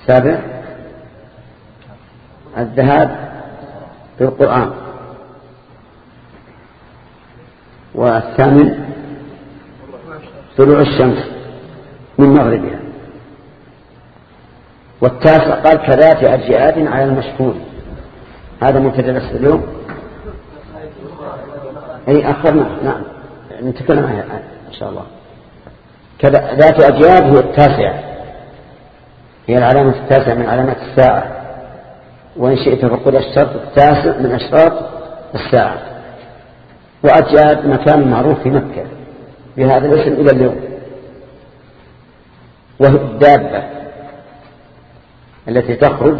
السابع الذهاب بالقرآن. والثامن طلوع الشمس من مغربها. والتاسع قال كذات أجياد على المشهور هذا مبتدا اليوم؟ أي أخرنا. نعم. نتكلم عنها إن شاء الله. كذا ذات أجياد هي التاسعة. هي العلامة التاسعة من علامات الساعة. وإن شئت فقل الشرط التاسع من أشراط الساعة. وأجياد مكان معروف في مكة. بهذا الاسم إلى اليوم. وهي الدابة التي تخرج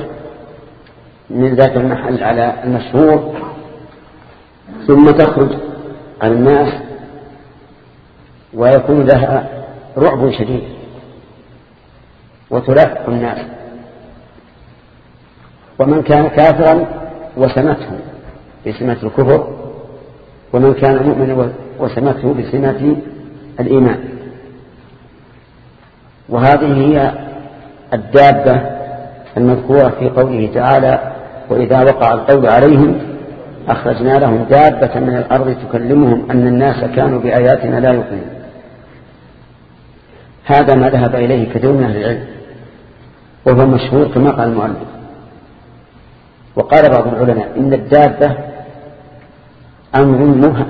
من ذات المحل على المشهور. ثم تخرج عن الناس ويكون لها رعب شديد وتلاحق الناس. ومن كان كافرا وسمته بسمة الكفر ومن كان مؤمنا وسمته بسمة الإيمان. وهذه هي الدابة المذكورة في قوله تعالى وإذا وقع القول عليهم أخرجنا لهم دابة من الأرض تكلمهم أن الناس كانوا بآياتنا لا يؤمنون. هذا ما ذهب إليه كثير من أهل العلم وهو مشهور كما قال المؤلف. وقال بعض العلماء إن الدابة أمر مهم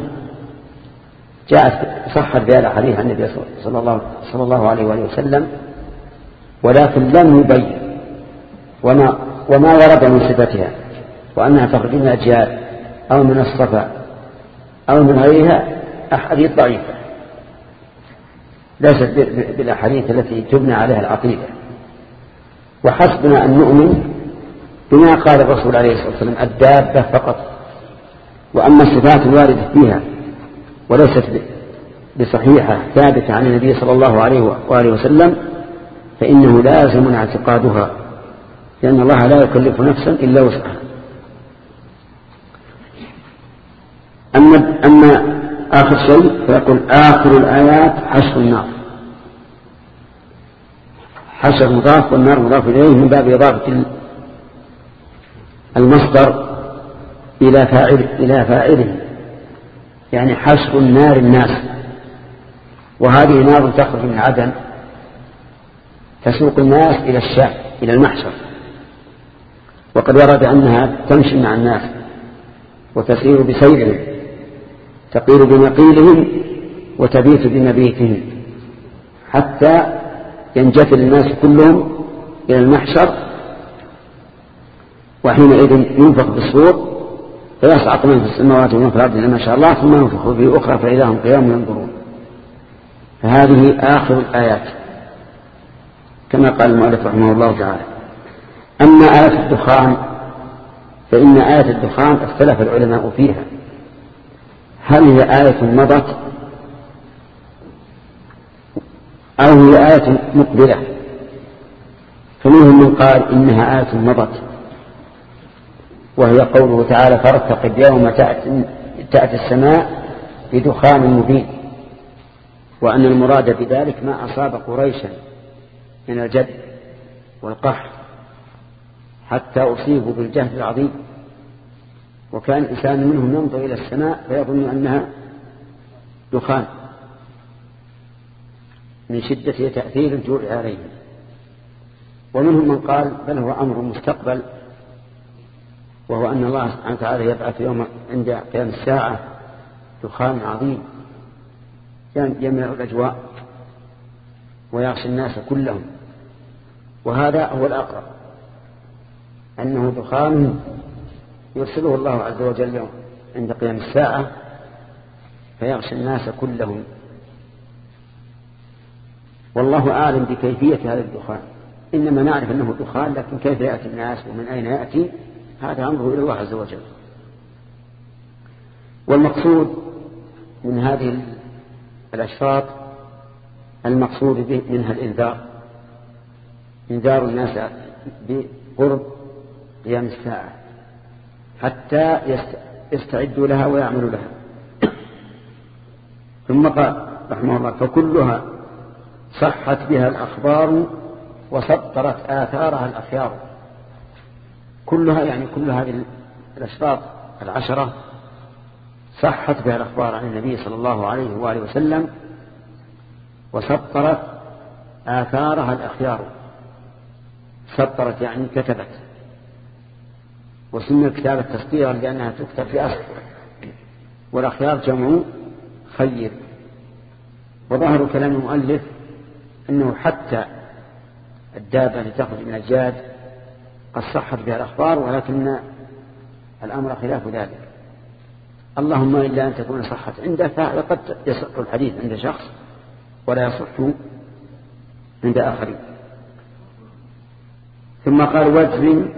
جاءت صحت بها الأحاديث عن النبي صلى الله, صلى الله عليه وآله وسلم ولكن لم يبين وما, وما ورد من صفتها وأنها تخرج من الأجيال أو من الصفا أو من غيرها أحاديث ضعيفة. ليست بالأحاديث التي تبنى عليها العقيدة. وحسبنا أن نؤمن بما قال الرسول عليه الصلاة والسلام الدابة فقط. وأما الصفات الواردة فيها وليست بصحيحة ثابتة عن النبي صلى الله عليه وآله وسلم فإنه لازم اعتقادها لأن الله لا يكلف نفسا إلا وسعها. أما, أما آخر شيء فيقول آخر الآيات حشر النار. حشر مضاف والنار مضاف إليه من باب إضافة المصدر إلى فاعل إلى فاعله. يعني حشر النار الناس. وهذه نار تخرج من عدن تسوق الناس إلى الشام إلى المحشر. وقد ورد أنها تمشي مع الناس وتسير بسيرهم تقيل بنقيلهم وتبيت بمبيتهم حتى ينجثل الناس كلهم إلى المحشر وحينئذ ينفخ بالصور فيصعق من في السماوات ومن في الأرض ما شاء الله ثم ينفخ في أخرى فإذا هم قيام ينظرون. فهذه آخر الآيات كما قال المؤلف رحمه الله تعالى. أما آية الدخان فإن آية الدخان اختلف العلماء فيها. هل هي آية مضت أو هي آية مقبلة. فمنهم من قال إنها آية مضت. وهي قوله تعالى فارتقب يوم تأتي, تأتي السماء بدخان مبين. وأن المراد بذلك ما أصاب قريشا من الجد والقحط حتى أصيبوا بالجهد العظيم. وكان الإنسان منهم ينظر إلى السماء فيظن أنها دخان. من شدة تأثير الجوع عليهم. ومنهم من قال بل هو أمر مستقبل وهو أن الله سبحانه وتعالى يبعث يوم عند قيام الساعة دخان عظيم يملأ الأجواء ويغشي الناس كلهم. وهذا هو الأقرب أنه دخان يرسله الله عز وجل عند قيام الساعة فيغشى الناس كلهم. والله أعلم بكيفية هذا الدخان. إنما نعرف أنه دخان لكن كيف يأتي الناس ومن أين يأتي؟ هذا أمره إلى الله عز وجل. والمقصود من هذه الأشراط المقصود منها الإنذار. إنذار الناس بقرب قيام الساعة حتى يستعدوا لها ويعملوا لها. ثم قال رحمه الله فكلها صحت بها الأخبار وسطرت آثارها الأخيار. كلها يعني كل هذه الأشراط العشرة صحت بها الأخبار عن النبي صلى الله عليه وآله وسلم وسطرت آثارها الأخيار. سطرت يعني كتبت. وسمي الكتابة تسطيرا لأنها تكتب في أصل. والأخيار جمع خير. وظاهر كلام المؤلف أنه حتى الدابة التي تخرج من الجاد قد صحت بها الأخبار ولكن الأمر خلاف ذلك. اللهم إلا أن تكون صحت عنده فقد يصح الحديث عند شخص ولا يصح عند آخرين. ثم قال واجزم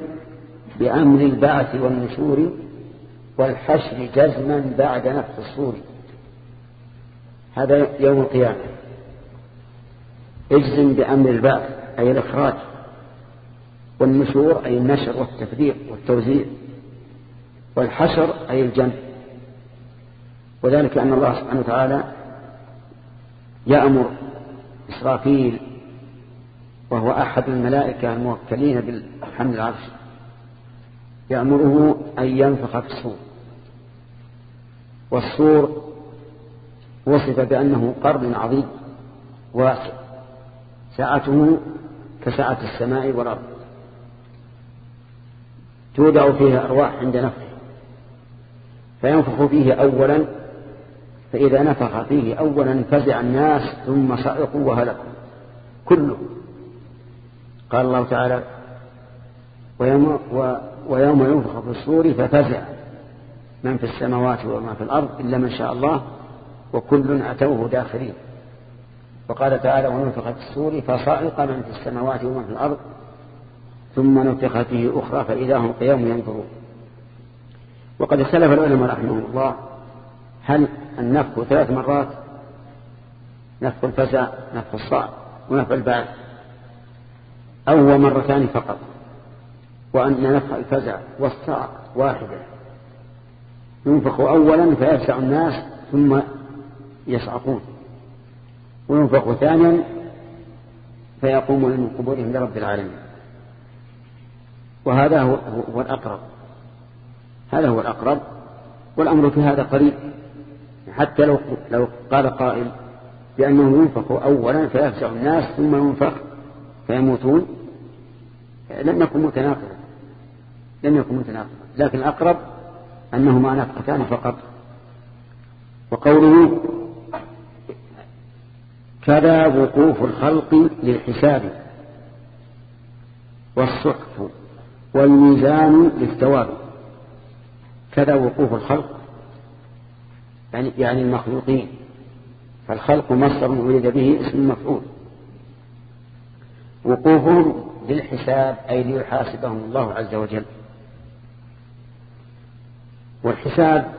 بأمر البعث والنشور والحشر جزما بعد نفخ الصور. هذا يوم القيامة. اجزم بأمر البعث أي الإخراج والنشور أي النشر والتفريق والتوزيع والحشر أي الجمع. وذلك أن الله سبحانه وتعالى يأمر إسرافيل وهو أحد الملائكة الموكلين بالحمل العرش. يأمره أن ينفخ في الصور. والصور وصف بأنه قرن عظيم واسع. سعته كسعة السماء والأرض. تودع فيها أرواح عند نفخه فينفخ فيه أولا فإذا نفخ فيه أولا فزع الناس ثم صعقوا وهلكوا. كله قال الله تعالى ويوم, ويوم ينفخ في الصور ففزع من في السماوات وما في الأرض إلا من شاء الله وكل أتوه داخلين. وقال تعالى ونفخ في الصور فصعق من في السماوات ومن في الأرض ثم نفخ فيه أخرى فإذا هم قيام ينظرون. وقد اختلف العلماء رحمهم الله هل النفخ ثلاث مرات؟ نفخ الفزع نفخ الصعق ونفخ البعث. أو مرتان فقط وأن نفخ الفزع والصعق واحدة. ينفخ أولا فيفزع الناس ثم يصعقون. وينفخ ثانيا فيقومون من قبورهم لرب العالمين. وهذا هو, هو الأقرب. هذا هو الأقرب. والأمر في هذا قريب. حتى لو, لو قال قائل بأنه ينفخ أولا فيفزع الناس ثم ينفخ فيموتون. لم يكن متناقضا. لم يكن متناقضا. لكن الأقرب أنهما نفختان فقط. وقوله كذا وقوف الخلق للحساب والصحف والميزان للثواب. كذا وقوف الخلق يعني, يعني المخلوقين. فالخلق مصدر ولد به اسم مفعول. وقوفهم للحساب أي ليحاسبهم الله عز وجل. والحساب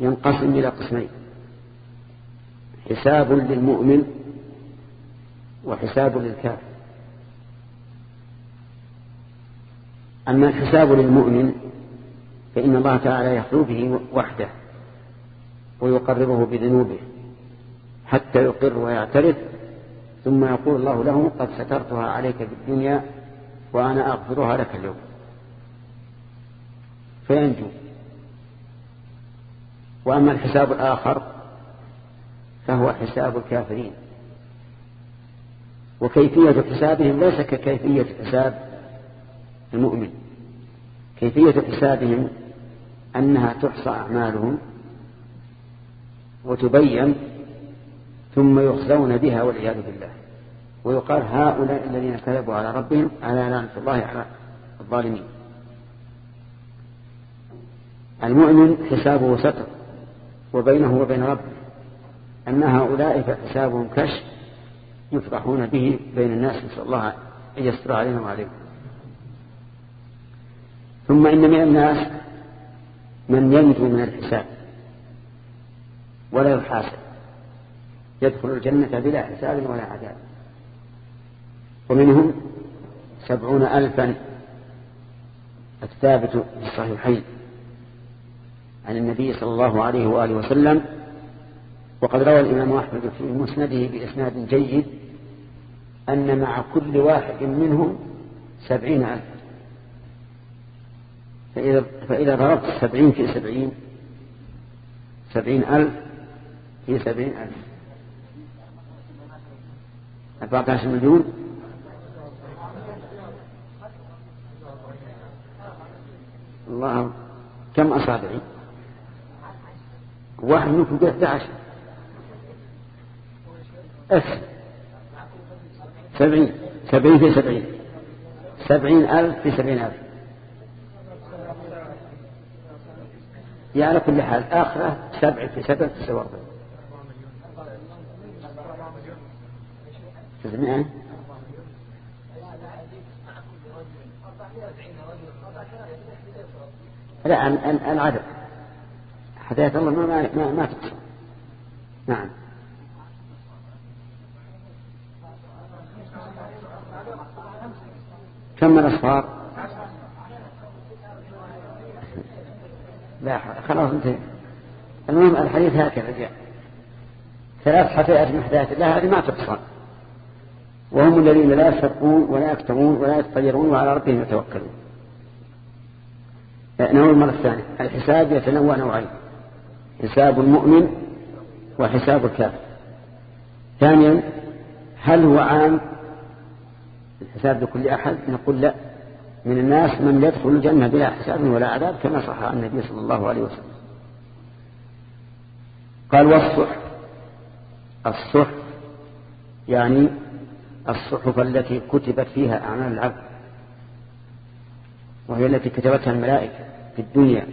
ينقسم إلى قسمين. حساب للمؤمن وحساب للكافر. أما الحساب للمؤمن فإن الله تعالى يخلو به وحده ويقرره بذنوبه حتى يقر ويعترف ثم يقول الله له قد سترتها عليك في الدنيا وأنا أغفرها لك اليوم. فينجو. وأما الحساب الآخر فهو حساب الكافرين. وكيفية حسابهم ليس ككيفية حساب المؤمن. كيفية حسابهم أنها تحصى أعمالهم وتبين ثم يخزون بها والعياذ بالله. ويقال هؤلاء الذين كذبوا على ربهم على لعنة الله على الظالمين. المؤمن حسابه ستر وبينه وبين ربه. أما هؤلاء فحسابهم كشف يفرحون به بين الناس نسأل الله أن يستر علينا وعليكم. ثم إن من الناس من ينجو من الحساب ولا يحاسب يدخل الجنة بلا حساب ولا عذاب. ومنهم سبعون ألفا الثابت في الصحيحين عن النبي صلى الله عليه وآله وسلم وقد روى الإمام أحمد في مسنده بإسناد جيد أن مع كل واحد منهم سبعين ألف. فإذا, فإذا ضربت سبعين في سبعين سبعين ألف في سبعين ألف. أربعة عشر مليون؟ الله كم أصابعي؟ واحد منكم قد 11 أس سبعين. سبعين في سبعين. سبعين ألف في سبعين ألف. يعني على كل حال آخرة سبع في سبع تسوى أربعين تسمعين لا العدد. حداية الله ما ما, ما تقصر نعم. كم الأصفار لا خلاص انتهي. المهم الحديث هكذا جاء. ثلاث حفيئات من حداية الله هذه ما تقصر وهم الذين لا يسرقون ولا يكتمون ولا يتطيرون وعلى ربهم يتوكلون. نوع المرة الثانية. الحساب يتنوع نوعين. حساب المؤمن وحساب الكافر. ثانيا هل هو عام الحساب لكل أحد نقول لا. من الناس من يدخل الجنة بلا حساب ولا عذاب كما صح عن النبي صلى الله عليه وسلم. قال والصحف. الصحف يعني الصحف التي كتبت فيها أعمال العبد وهي التي كتبتها الملائكة في الدنيا.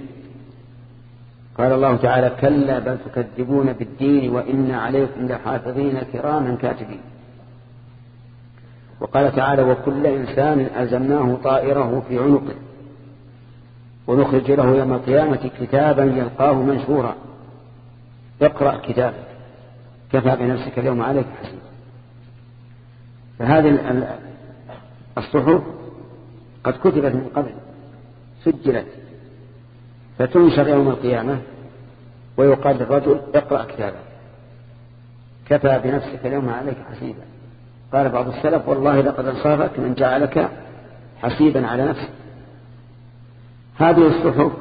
قال الله تعالى كلا بل تكذبون بالدين وإن عليكم لحافظين كراما كاتبين. وقال تعالى وكل إنسان ألزمناه طائره في عنقه ونخرج له يوم القيامة كتابا يلقاه منشورا. اقرأ كتابك. كفى بنفسك اليوم عليك حسيب فهذه الصحف قد كتبت من قبل سجلت. فتنشر يوم القيامة ويقال للرجل اقرأ كتابك. كفى بنفسك اليوم عليك حسيبا. قال بعض السلف والله لقد أنصافك من جعلك حسيبا على نفسك. هذه الصحف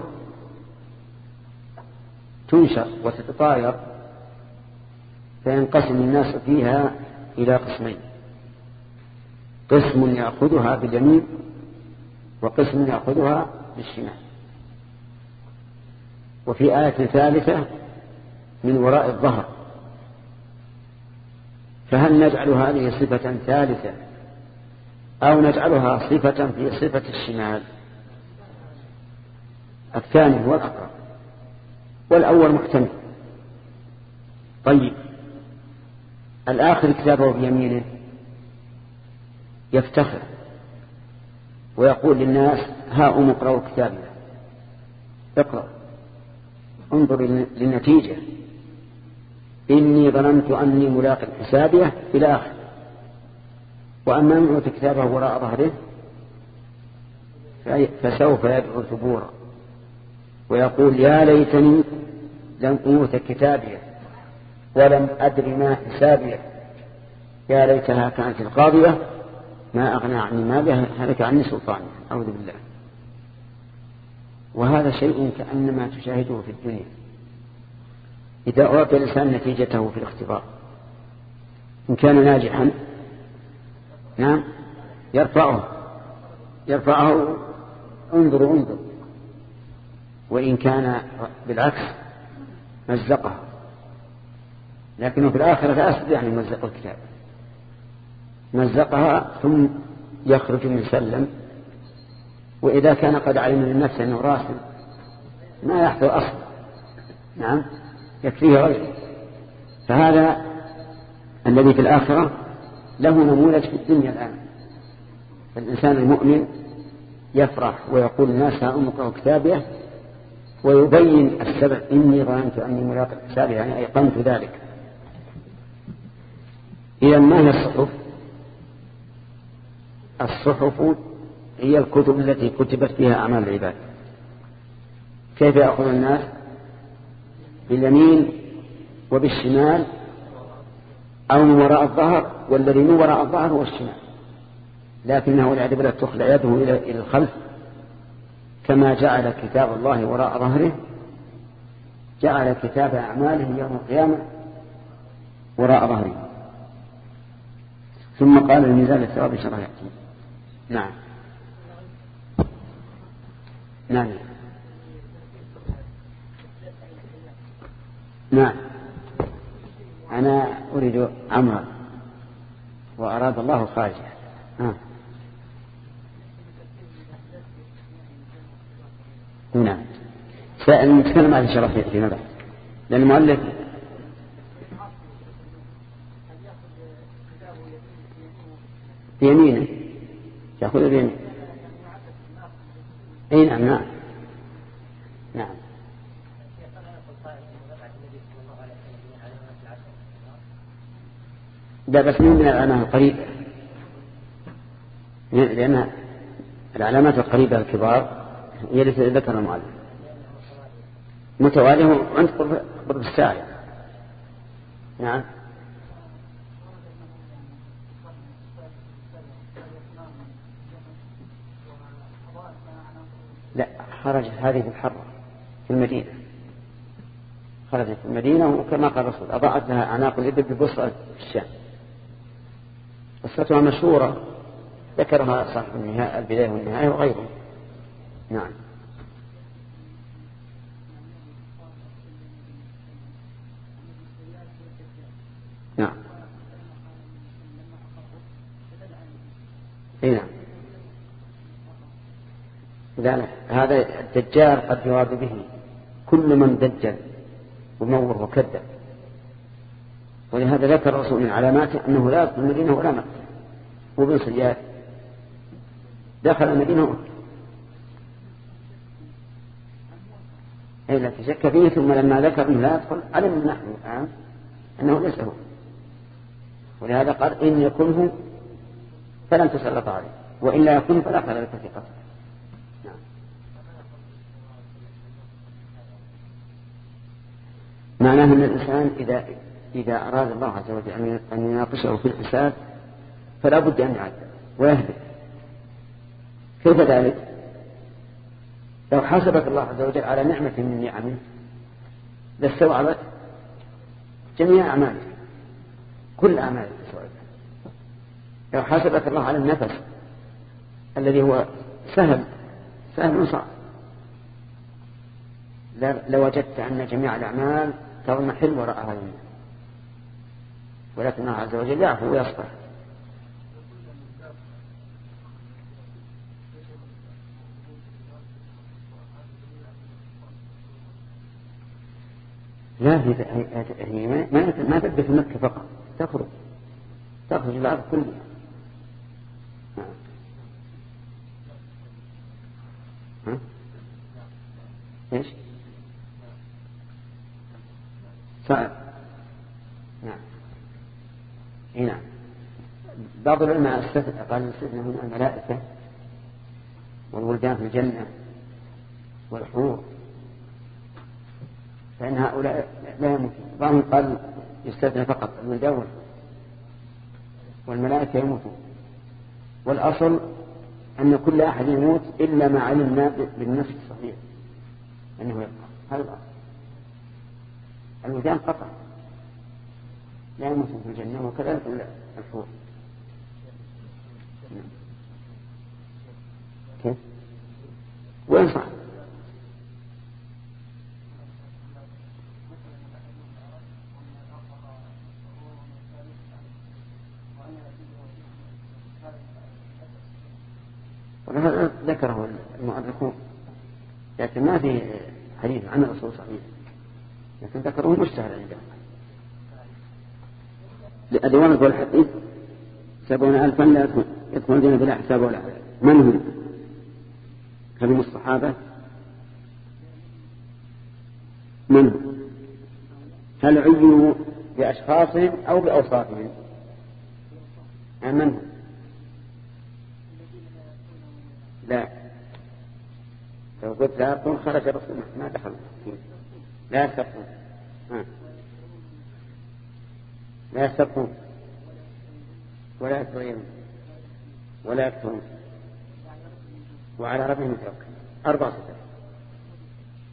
تنشر وتتطاير فينقسم الناس فيها إلى قسمين. قسم يأخذها باليمين وقسم يأخذها بالشمال. وفي آية ثالثة من وراء الظهر. فهل نجعل هذه صفة ثالثة؟ أو نجعلها صفة في صفة الشمال؟ الثاني هو الأقرب. والأول محتمل طيب. الآخر كتابه بيمينه يفتخر ويقول للناس ها أم اقرأوا كتابي اقرأ. انظر للنتيجة. إني ظننت أني ملاق حسابيه إلى آخر. وأما من أوتي كتابه وراء ظهره فسوف يدعو ثبورا. ويقول يا ليتني لم أوت كتابية ولم أدر ما حسابية. يا ليتها كانت القاضية ما أغنى عني مالها هلك عني سلطاني. أعوذ بالله. وهذا شيء كأنما تشاهده في الدنيا. إذا أعطي الإنسان نتيجته في الاختبار إن كان ناجحا نعم يرفعه يرفعه انظر انظر. وإن كان بالعكس مزقه لكنه في الآخرة أسد يعني مزق الكتاب. مزقها ثم يخرج من سلم. وإذا كان قد علم من نفسه أنه راسل ما يحصل أصل نعم. يكفيه غيره. فهذا الذي في الآخرة له نموذج في الدنيا الآن. الإنسان المؤمن يفرح ويقول الناس ها أمك كتابه ويبين السبب إني ظننت أني ملاق حسابي يعني أيقنت ذلك. إذا ما هي الصحف؟ الصحف هي الكتب التي كتبت فيها أعمال العباد. كيف يأخذ الناس؟ باليمين وبالشمال أو من وراء الظهر والذي من وراء الظهر هو الشمال. لكنه والعياذ بالله تخلع يده إلى الخلف كما جعل كتاب الله وراء ظهره جعل كتاب أعماله يوم القيامة وراء ظهره. ثم قال الميزان الثواب يأتي نعم. نعم. نعم. أنا أريد عمرا وأراد الله خارجه. نعم نعم سنتكلم عن الشرف فيما بعد لأن المؤلف بيمينه. يأخذ بيمينه. أي نعم نعم. لا بس من العلامات القريبة لأن العلامات القريبة الكبار هي التي ذكر المؤلف. متواليه عند قرب الساعة. نعم. لا خرجت هذه الحرة في المدينة. خرجت في المدينة وكما قال الرسول أضاعت لها أعناق الإبل ببصرة الشام. قصتها مشهورة. ذكرها صاحب النهاية البداية والنهاية وغيره نعم. نعم. اي نعم. لا هذا الدجال قد يراد به كل من دجل ومور وكذب. ولهذا ذكر الرسول من علاماته أنه لا يدخل المدينة ولا مكة. وابن صياد دخل المدينة أي لا تشك فيه ثم لما ذكر أنه لا يدخل علم نحن الآن أنه ليس هو. ولهذا قال إن يكنه فلن تسلط عليه وإن لا يكن فلا خلل في قتله نعم. معناه أن الإنسان إذا إذا أراد الله عز وجل أن يناقشه في الحساب فلا بد أن يعذب ويهدف. كيف ذلك؟ لو حاسبك الله عز وجل على نعمة من نعمه لاستوعبت جميع أعمالك كل أعمالك استوعبت لو حاسبك الله على النفس الذي هو سهل سهل صعب. لوجدت أن جميع الأعمال تضمحل وراء هذا ولكن الله عز وجل يعفو ويصبر لا هي ما ما تبدأ في مكة فقط تخرج. تخرج الأرض كلها. ها؟ إيش؟ صعب نعم. بعض العلماء قال استثنى هنا الملائكة والولدان في الجنة والحور فإن هؤلاء لا يموتون. بعضهم قال يستثنى فقط الولدان والملائكة يموتون. والأصل أن كل أحد يموت إلا ما علمنا بالنفس الصحيح أنه يبقى. هذا الأصل. الولدان قطع. لا يموتون في الجنة وكذلك الحور كيف؟ وين صح؟ ذكره المؤرخون لكن ما في حديث عن الرسول صحيح لكن ذكروه مشتهر عندهم الديوان يقول الحديث سبعون ألفا لا يدخل الجنة بلا حساب ولا عذاب من هم؟ هل هم الصحابة؟ من هم؟ هل عينوا بأشخاصهم أو بأوصافهم؟ من هم؟ لا لو قلت لا يكون خرج الرسول ما دخل لا يستقون لا يستبقون ولا يتغيرون ولا يكفرون وعلى ربهم يتوكل أربع صفات.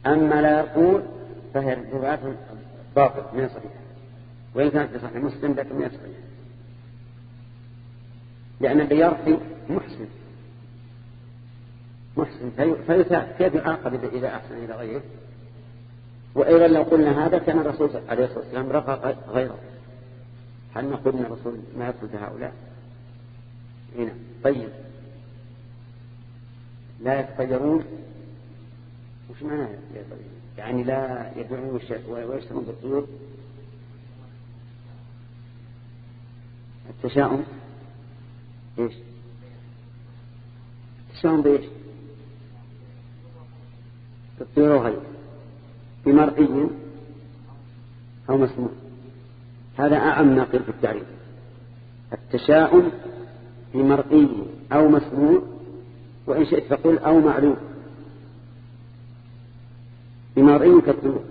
أما لا يقول فهي روايات باطل من صحيحة. وإن كانت في صحيح مسلم لكن من صحيح. لأن اللي يرقي محسن. محسن فيثاب. كيف يعاقب إذا أحسن إلى غيره؟ وأيضا لو قلنا هذا كان الرسول عليه الصلاة والسلام رقى غيره. هل نقول أن الرسول ما يدخل هؤلاء؟ هنا طيب. لا يتطيرون وش معنى يعني لا يبيعون ويشترون بالطيور؟ التشاؤم؟ إيش؟ التشاؤم بإيش؟ بالطيور وغيره بمرئي أو مسموع. هذا أعم ناقل في التعريف. التشاؤم بمرئي أو مسموع وإن شئت فقل أو معلوم. بمرئي كالطيور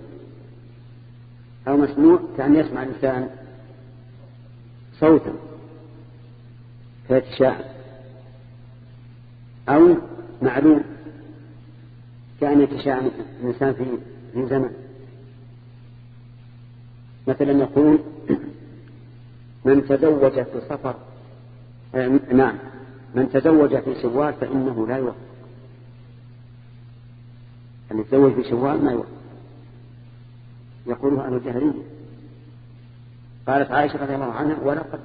أو مسموع كأن يسمع الإنسان صوتا فيتشاءم. أو معلوم كأن يتشاءم الإنسان في زمن. مثلا يقول من تزوج في سفر آه، نعم. من تزوج في شوال فإنه لا يوفق أن يتزوج في شوال ما يوفق يقولها أهل الجاهلية. قالت عائشة رضي الله عنها ولقد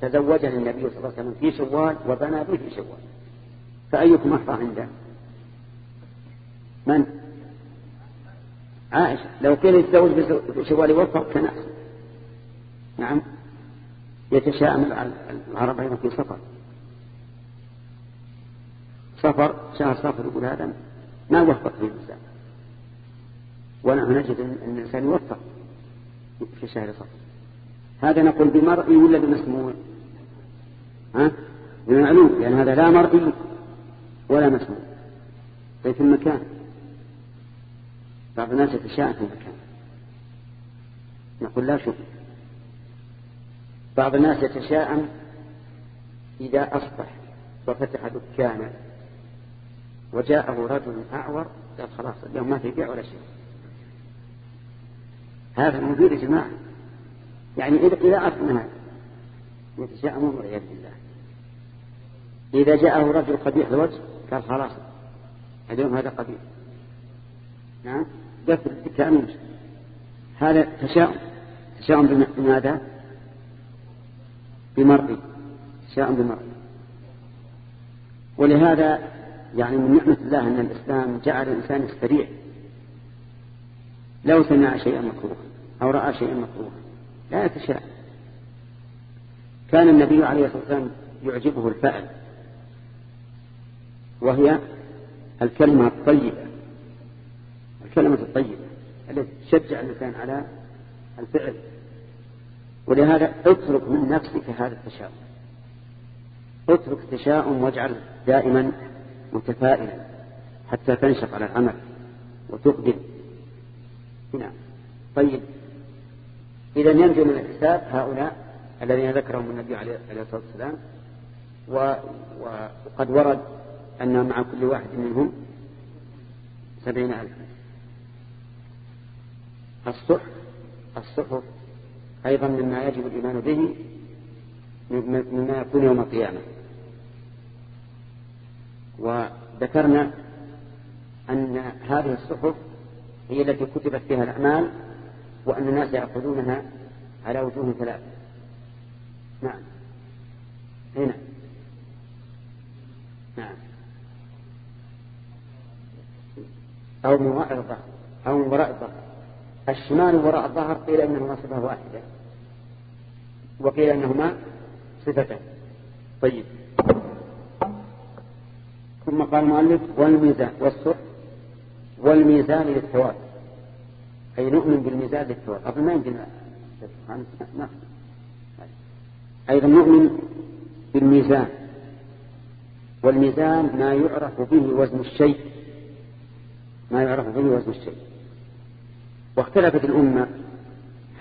تزوجني النبي صلى الله عليه وسلم في شوال وبنى به في شوال. فأيكم أحرى عنده من؟ عائشة. لو كان يتزوج في شوال يوفق كان أحسن نعم. يتشاءم العرب أيضا في سفر. سفر شهر سفر يقول هذا ما وفق فيه الإنسان. ونحن نجد أن الإنسان يوفق في شهر سفر. هذا نقول بمرئي ولا بمسموع ها؟ بمعلوم لأن يعني هذا لا مرئي ولا مسموع. طيب في المكان. بعض الناس يتشاءم في المكان. نقول لا شوف بعض الناس يتشاءم إذا أصبح وفتح دكانا وجاءه رجل أعور قال خلاص اليوم ما في بيع ولا شيء. هذا مدير يا جماعة. يعني إذا إذا أصبح يتشاءمون والعياذ بالله. إذا جاءه رجل قبيح الوجه قال خلاص اليوم هذا قبيح. نعم. قفل الدكان. هذا تشاؤم. تشاؤم بماذا؟ بمرئي تشاؤم بمرئي ولهذا يعني من نعمة الله أن الإسلام جعل الإنسان يستريع لو سمع شيئا مكروها أو رأى شيئا مكروها لا يتشاءم كان النبي عليه الصلاة والسلام يعجبه الفعل وهي الكلمة الطيبة الكلمة الطيبة التي تشجع الإنسان على الفعل. ولهذا اترك من نفسك هذا التشاؤم. اترك التشاؤم واجعل دائما متفائلا حتى تنشط على العمل وتقدم. نعم. طيب. إذا ينجو من الحساب هؤلاء الذين ذكرهم النبي عليه الصلاة والسلام وقد ورد أن مع كل واحد منهم سبعين ألفا. الصحف الصحف أيضا مما يجب الإيمان به مما يكون يوم القيامة. وذكرنا أن هذه الصحف هي التي كتبت فيها الأعمال وأن الناس يأخذونها على وجوه ثلاثة. نعم. هنا. نعم. أو من وراء الظهر. أو من وراء الظهر. الشمال وراء الظهر قيل إنهما صفة واحدة وقيل إنهما صفتان. طيب. ثم قال المؤلف والميزان والصح والميزان للثواب أي نؤمن بالميزان للثواب أظن ما يمكن أيضا نؤمن بالميزان. والميزان ما يعرف به وزن الشيء. ما يعرف به وزن الشيء. واختلفت الأمة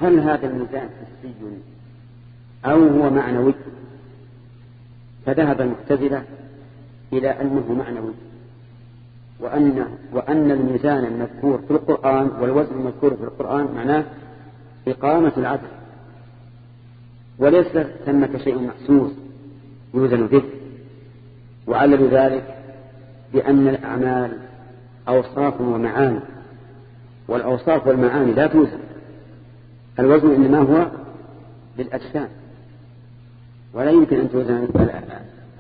هل هذا الميزان حسي أو هو معنوي؟ فذهب المعتزلة إلى أنه معنوي وأن وأن الميزان المذكور في القرآن والوزن المذكور في القرآن معناه إقامة العدل وليس ثمة شيء محسوس يوزن به وعلل ذلك بأن الأعمال أوصاف ومعاني. والأوصاف والمعاني لا توزن الوزن إنما هو للأجسام ولا يمكن أن توزن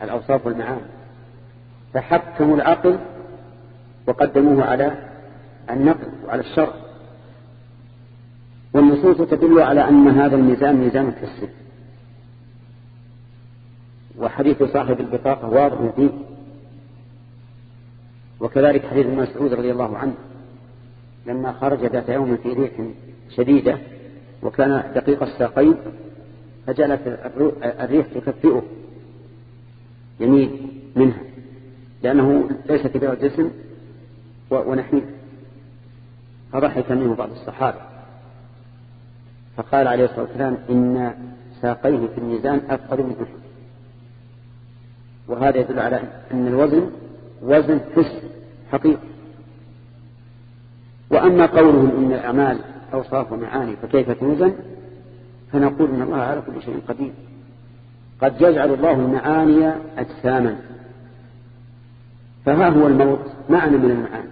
الأوصاف والمعاني. فحكموا العقل وقدموه على النقل وعلى الشرع. والنصوص تدل على أن هذا الميزان ميزان كالسن. وحديث صاحب البطاقة واضح فيه وكذلك حديث مسعود رضي الله عنه. لما خرج ذات يوم في ريح شديدة وكان دقيق الساقين فجعلت الريح تكفئه يميل منها لأنه ليس كبير الجسم ونحميه فضحك منه بعض الصحابة. فقال عليه الصلاة والسلام إن ساقيه في الميزان أثقل من أحد وهذا يدل على أن الوزن وزن حس حقيقي. وأما قولهم إن الأعمال أوصاف ومعاني فكيف توزن فنقول إن الله على كل شيء قدير. قد يجعل الله المعاني أجساما. فها هو الموت معنى من المعاني.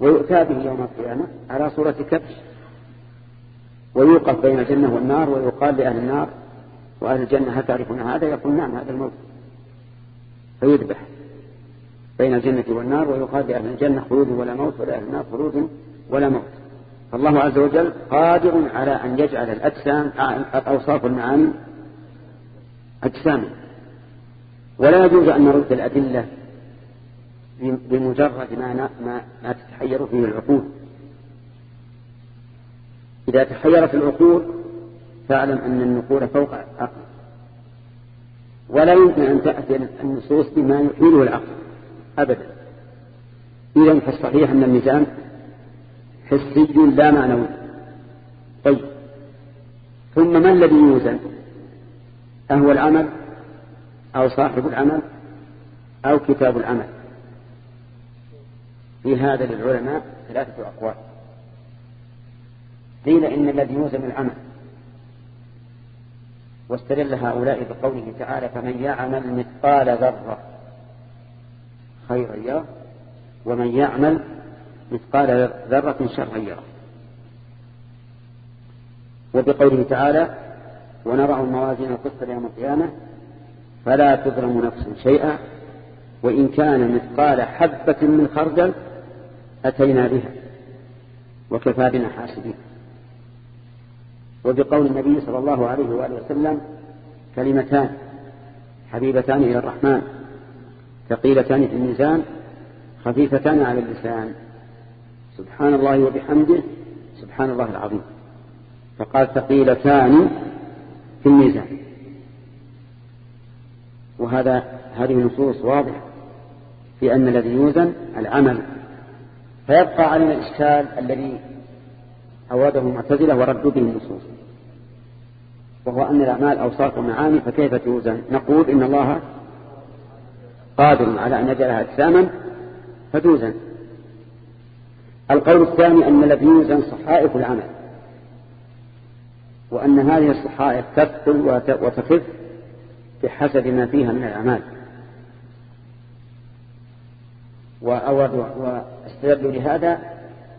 ويؤتى به يوم القيامة على صورة كبش. ويوقف بين الجنة والنار ويقال لأهل النار وأهل الجنة هل تعرفون هذا؟ يقول نعم هذا الموت. فيذبح. بين الجنة والنار ويقال لأهل الجنة خلود ولا موت ولأهل النار خلود ولا موت. فالله عز وجل قادر على أن يجعل الأجسام أوصاف المعاني أجساما. ولا يجوز أن نرد الأدلة بمجرد ما ما, ما تتحير فيه العقول. إذا تحيرت العقول فاعلم أن النقول فوق العقل. ولا يمكن أن تأتي النصوص بما يحيله العقل. أبدا. إذا فالصحيح أن الميزان حسي لا معنوي طيب. ثم ما الذي يوزن؟ أهو العمل أو صاحب العمل أو كتاب العمل. في هذا للعلماء ثلاثة أقوال. قيل إن الذي يوزن العمل واستدل هؤلاء بقوله تعالى فمن يعمل مثقال ذرة خيرا يره ومن يعمل مثقال ذرة شرا يره وبقوله تعالى ونرع الموازين القسط يوم القيامة فلا تظلم نفس شيئا وإن كان مثقال حبة من خردل أتينا بها. وكفى بنا حاسبين. وبقول النبي صلى الله عليه وآله وسلم كلمتان حبيبتان إلى الرحمن. ثقيلتان في الميزان خفيفتان على اللسان. سبحان الله وبحمده سبحان الله العظيم. فقال ثقيلتان في الميزان. وهذا هذه نصوص واضحة في أن الذي يوزن العمل. فيبقى علينا الإشكال الذي أوراده المعتزلة وردوا به النصوص وهو أن الأعمال أوصاف ومعاني فكيف توزن؟ نقول إن الله قادر على أن يجعلها أجساما فتوزن القول الثاني أن الذي يوزن صحائف العمل وأن هذه الصحائف تثقل وتخف بحسب ما فيها من الأعمال. واستدلوا لهذا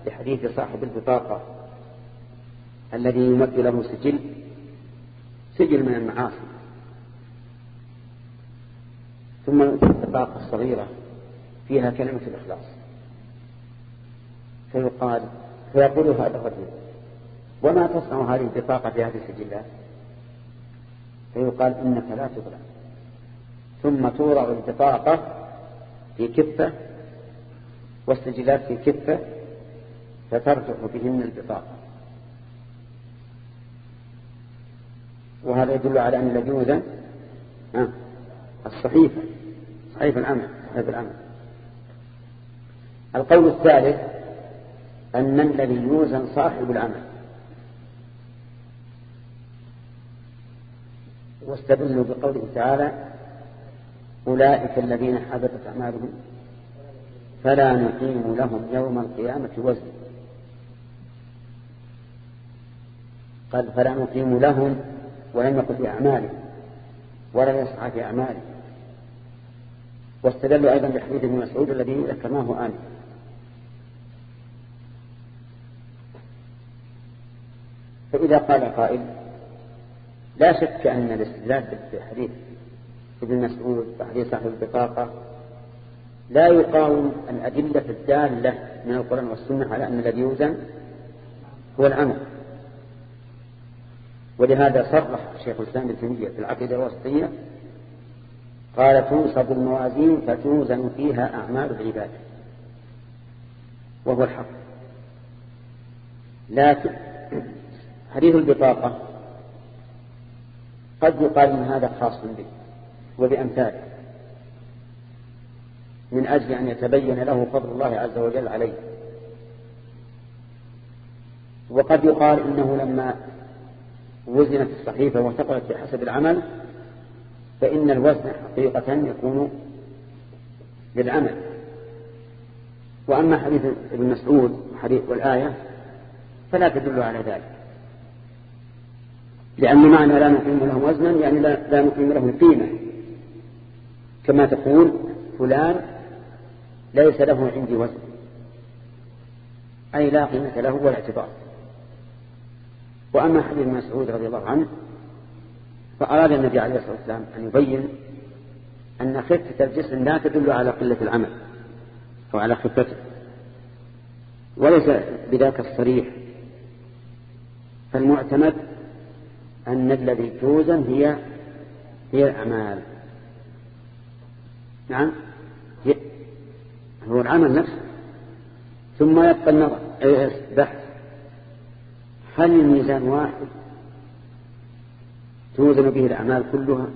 بحديث صاحب البطاقة الذي يمد له سجل سجل من المعاصي. ثم البطاقة الصغيرة فيها كلمة الإخلاص. فيقال فيقول هذا الرجل وما تصنع هذه البطاقة في هذه السجلات؟ فيقال إنك لا تظلم. ثم توضع البطاقة في كفة والسجلات في كفة فترجح بهن البطاقة. وهذا يدل على أن الذي يوزن الصحيفة صحيفة العمل صحيفة العمل القول الثالث أن الذي يوزن صاحب العمل. واستدلوا بقوله تعالى أولئك الذين حبطت أعمالهم فلا نقيم لهم يوم القيامة وزنا قال فلا نقيم لهم ولم يقل في أعمالهم ولا يسعى في أعمالهم. واستدلوا أيضا بحديث ابن مسعود الذي ذكرناه آنفا فإذا قال قائل لا شك أن الاستدلال بحديث ابن مسعود وحديث صاحب البطاقة لا يقاوم الأدلة الدالة من القرآن والسنة على أن الذي يوزن هو العمل. ولهذا صرح شيخ الإسلام ابن تيمية في العقيدة الوسطية قال تنصب الموازين فتوزن فيها أعمال العباد. وهو الحق. لكن حديث البطاقة قد يقال إن هذا خاص به وبأمثاله من أجل أن يتبين له فضل الله عز وجل عليه. وقد يقال إنه لما وزنت الصحيفة وثقلت بحسب العمل فإن الوزن حقيقة يكون بالعمل. وأما حديث ابن مسعود والآية فلا تدل على ذلك. لأن معنى لا نقيم له وزنا يعني لا, نقيم له قيمة. كما تقول فلان ليس له عندي وزن. أي لا قيمة له ولا اعتبار. وأما حديث مسعود رضي الله عنه فأراد النبي عليه الصلاة والسلام أن يبين أن خفة الجسم لا تدل على قلة العمل أو على خفته وليس بذاك الصريح. فالمعتمد أن الذي توزن هي هي الأعمال. نعم؟ هو العمل نفسه. ثم يبقى النظر بحث. هل الميزان واحد؟ توزن به الأعمال كلها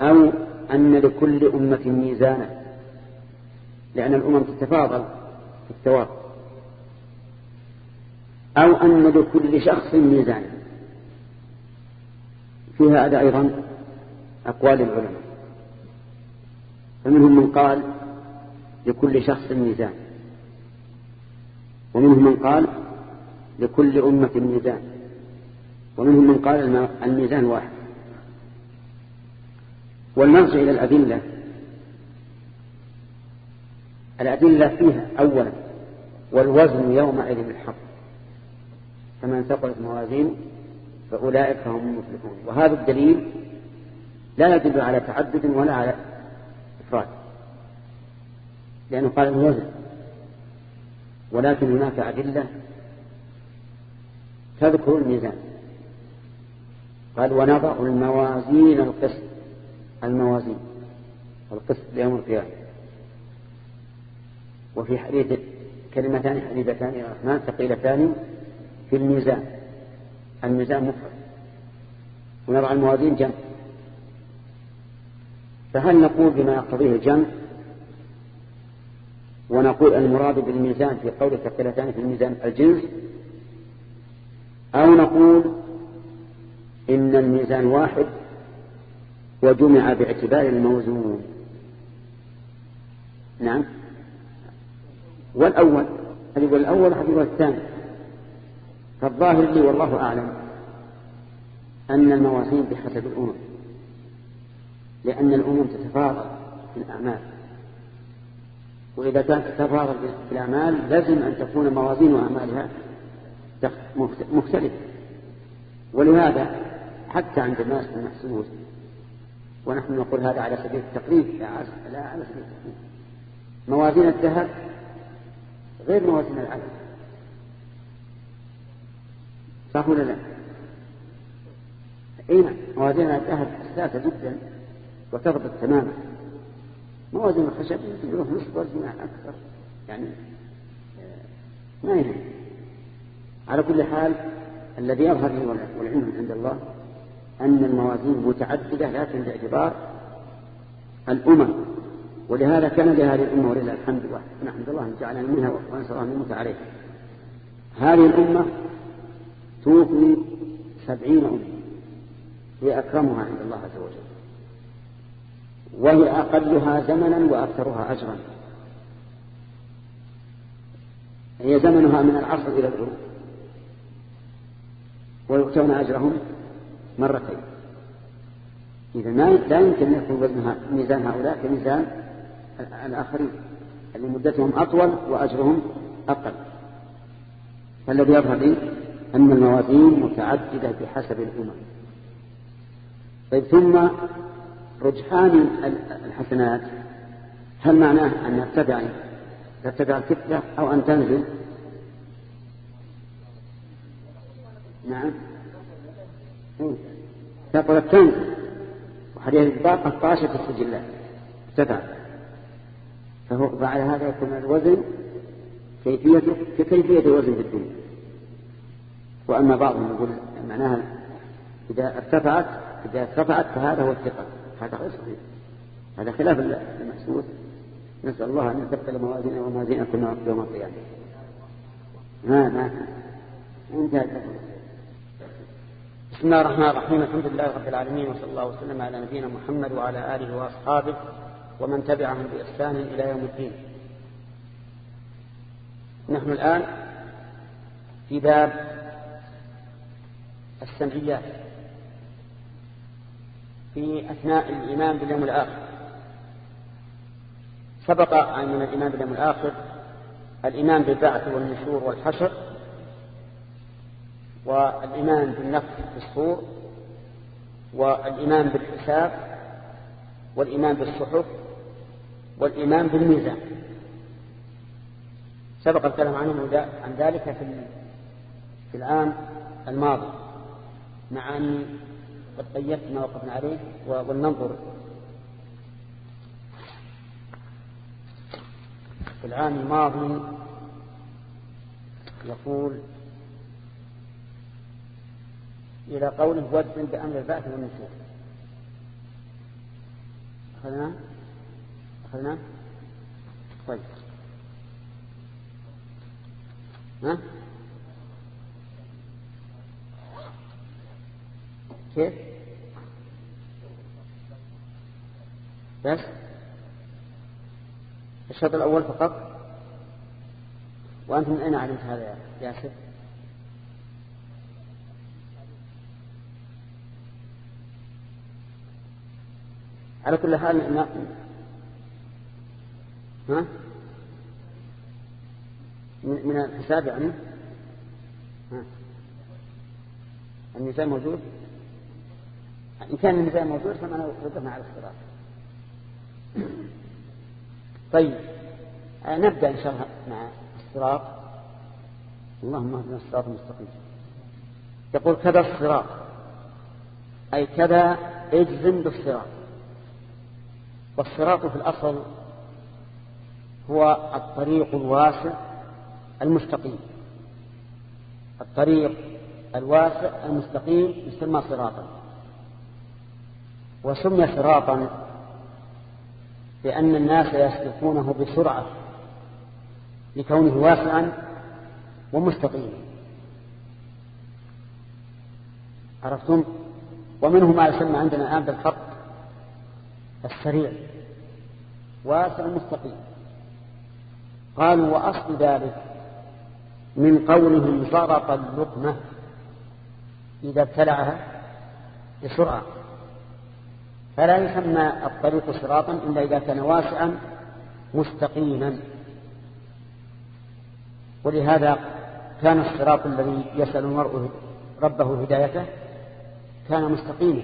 أو أن لكل أمة ميزانا لأن الأمم تتفاضل في الثواب. أو أن لكل شخص ميزانا. في هذا أيضا أقوال العلماء. فمنهم من قال لكل شخص ميزان. ومنهم من قال لكل أمة ميزان. ومنهم من قال الميزان واحد. والمرجع إلى الأدلة. الأدلة فيها أولا والوزن يومئذ الحق. فمن ثقلت موازين فأولئك هم المفلحون. وهذا الدليل لا يدل على تعدد ولا على إفراد. لأنه قال الوزن. ولكن هناك أدلة تذكر الميزان. قال ونضع الموازين القسط. الموازين القسط ليوم القيامة. وفي حديث كلمتان حبيبتان إلى الرحمن ثقيلتان في الميزان. الميزان مفرد. ونضع الموازين جمع. فهل نقول بما يقتضيه الجمع؟ ونقول المراد بالميزان في قول ثقيلتان في الميزان الجنس؟ أو نقول إن الميزان واحد وجمع باعتبار الموزون. نعم. والأول هذه والأول هذه والثاني فالظاهر لي والله أعلم أن الموازين بحسب الأمم لأن الأمم تتفاضل في الأعمال. وإذا كانت تتفاضل في الأعمال لازم أن تكون موازين أعمالها مختلفة. ولهذا حتى عند الناس المحسوس. ونحن نقول هذا على سبيل التقريب لا على سبيل التقريب موازين الذهب غير موازين العدد. صح ولا لا؟ اي نعم. موازين الذهب حساسه جدا وتضبط تماما. موازين الخشب يروح نصف وزنها أكثر. يعني آه، ما يهم. على كل حال الذي يظهر لي والعلم عند الله أن الموازين متعددة لكن باعتبار الأمم ولهذا كان لهذه الأمة ولله الحمد لله نحمد الله أن جعلنا منها ونسأل الله أن يموت عليها هذه الأمة توفي سبعين أمة. هي أكرمها عند الله عز وجل. وهي أقلها زمنا وأكثرها أجرا. هي زمنها من العصر إلى الغروب ويؤتون أجرهم مرتين. إذا لا يمكن أن يكون ميزان هؤلاء كميزان الآخرين اللي مدتهم أطول وأجرهم أقل. فالذي يظهر لي أن الموازين متعددة بحسب الأمم. طيب ثم رجحان الحسنات. هل معناه أن نرتفع ترتفع الكتلة أو أن تنزل؟ نعم. ثقلت تنزل وحديث الباقة طاشت السجلات ارتفع. فهو بعد هذا يكون الوزن كيفيته ككيفية الوزن في الدنيا. وأما بعضهم يقول معناها إذا ارتفعت إذا ارتفعت فهذا هو الثقة. هذا غير صحيح. هذا خلاف المحسوس نسأل الله أن يثقل موازين وموازينكم يوم القيامة. ما ما انتهى بسم الله الرحمن الرحيم. الحمد لله رب العالمين وصلى الله وسلم على نبينا محمد وعلى آله وأصحابه ومن تبعهم بإحسان إلى يوم الدين. نحن الآن في باب السمعيات في أثناء الإيمان باليوم الآخر. سبق من الإيمان باليوم الآخر الإيمان بالبعث والنشور والحشر والإيمان بالنفس في الصور والإيمان بالحساب والإيمان بالصحف والإيمان بالميزان. سبق الكلام عنه عن ذلك في في العام الماضي. مع أني قد قيدت ما وقفنا عليه ولننظر في العام الماضي يقول إلى قوله وزن بأمر البعث والنشور أخذنا؟ أخذنا؟ طيب. ها؟ كيف؟ بس؟ الشرط الأول فقط؟ وأنت من أين علمت هذا يا ياسر على كل حال ها؟ من الحساب يعني؟ ها؟ موجود؟ إن كان الميزان موجود فما وقفنا على الاختلاف. طيب آه، نبدأ إن شاء الله مع الصراط. اللهم اهدنا الصراط المستقيم. يقول كذا الصراط. أي كذا اجزم بالصراط. والصراط في الأصل هو الطريق الواسع المستقيم. الطريق الواسع المستقيم يسمى صراطا. وسمي صراطا لأن الناس يسلكونه بسرعة لكونه واسعا ومستقيما. عرفتم؟ ومنه ما يسمى عندنا الآن بالخط السريع. واسع مستقيم. قالوا وأصل ذلك من قولهم ضرط اللقمة إذا ابتلعها بسرعة. فلا يسمى الطريق صراطا إلا إذا كان واسعا مستقيما. ولهذا كان الصراط الذي يسأل المرء ربه هدايته كان مستقيما.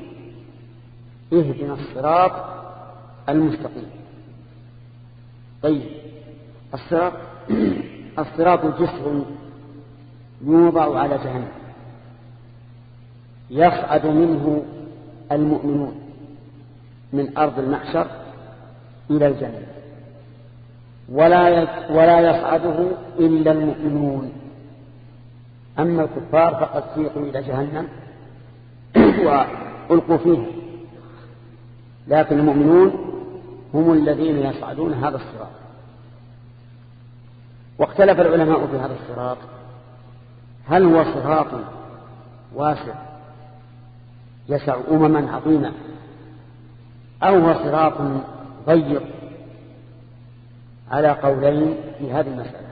اهدنا الصراط المستقيم. طيب الصراط الصراط جسر يوضع على جهنم. يصعد منه المؤمنون من أرض المحشر إلى الجنة. ولا ولا يصعده إلا المؤمنون. أما الكفار فقد سيقوا إلى جهنم وألقوا فيها. لكن المؤمنون هم الذين يصعدون هذا الصراط. واختلف العلماء في هذا الصراط. هل هو صراط واسع؟ يسع أمما عظيمة أو هو صراط ضيق؟ على قولين في هذه المسألة.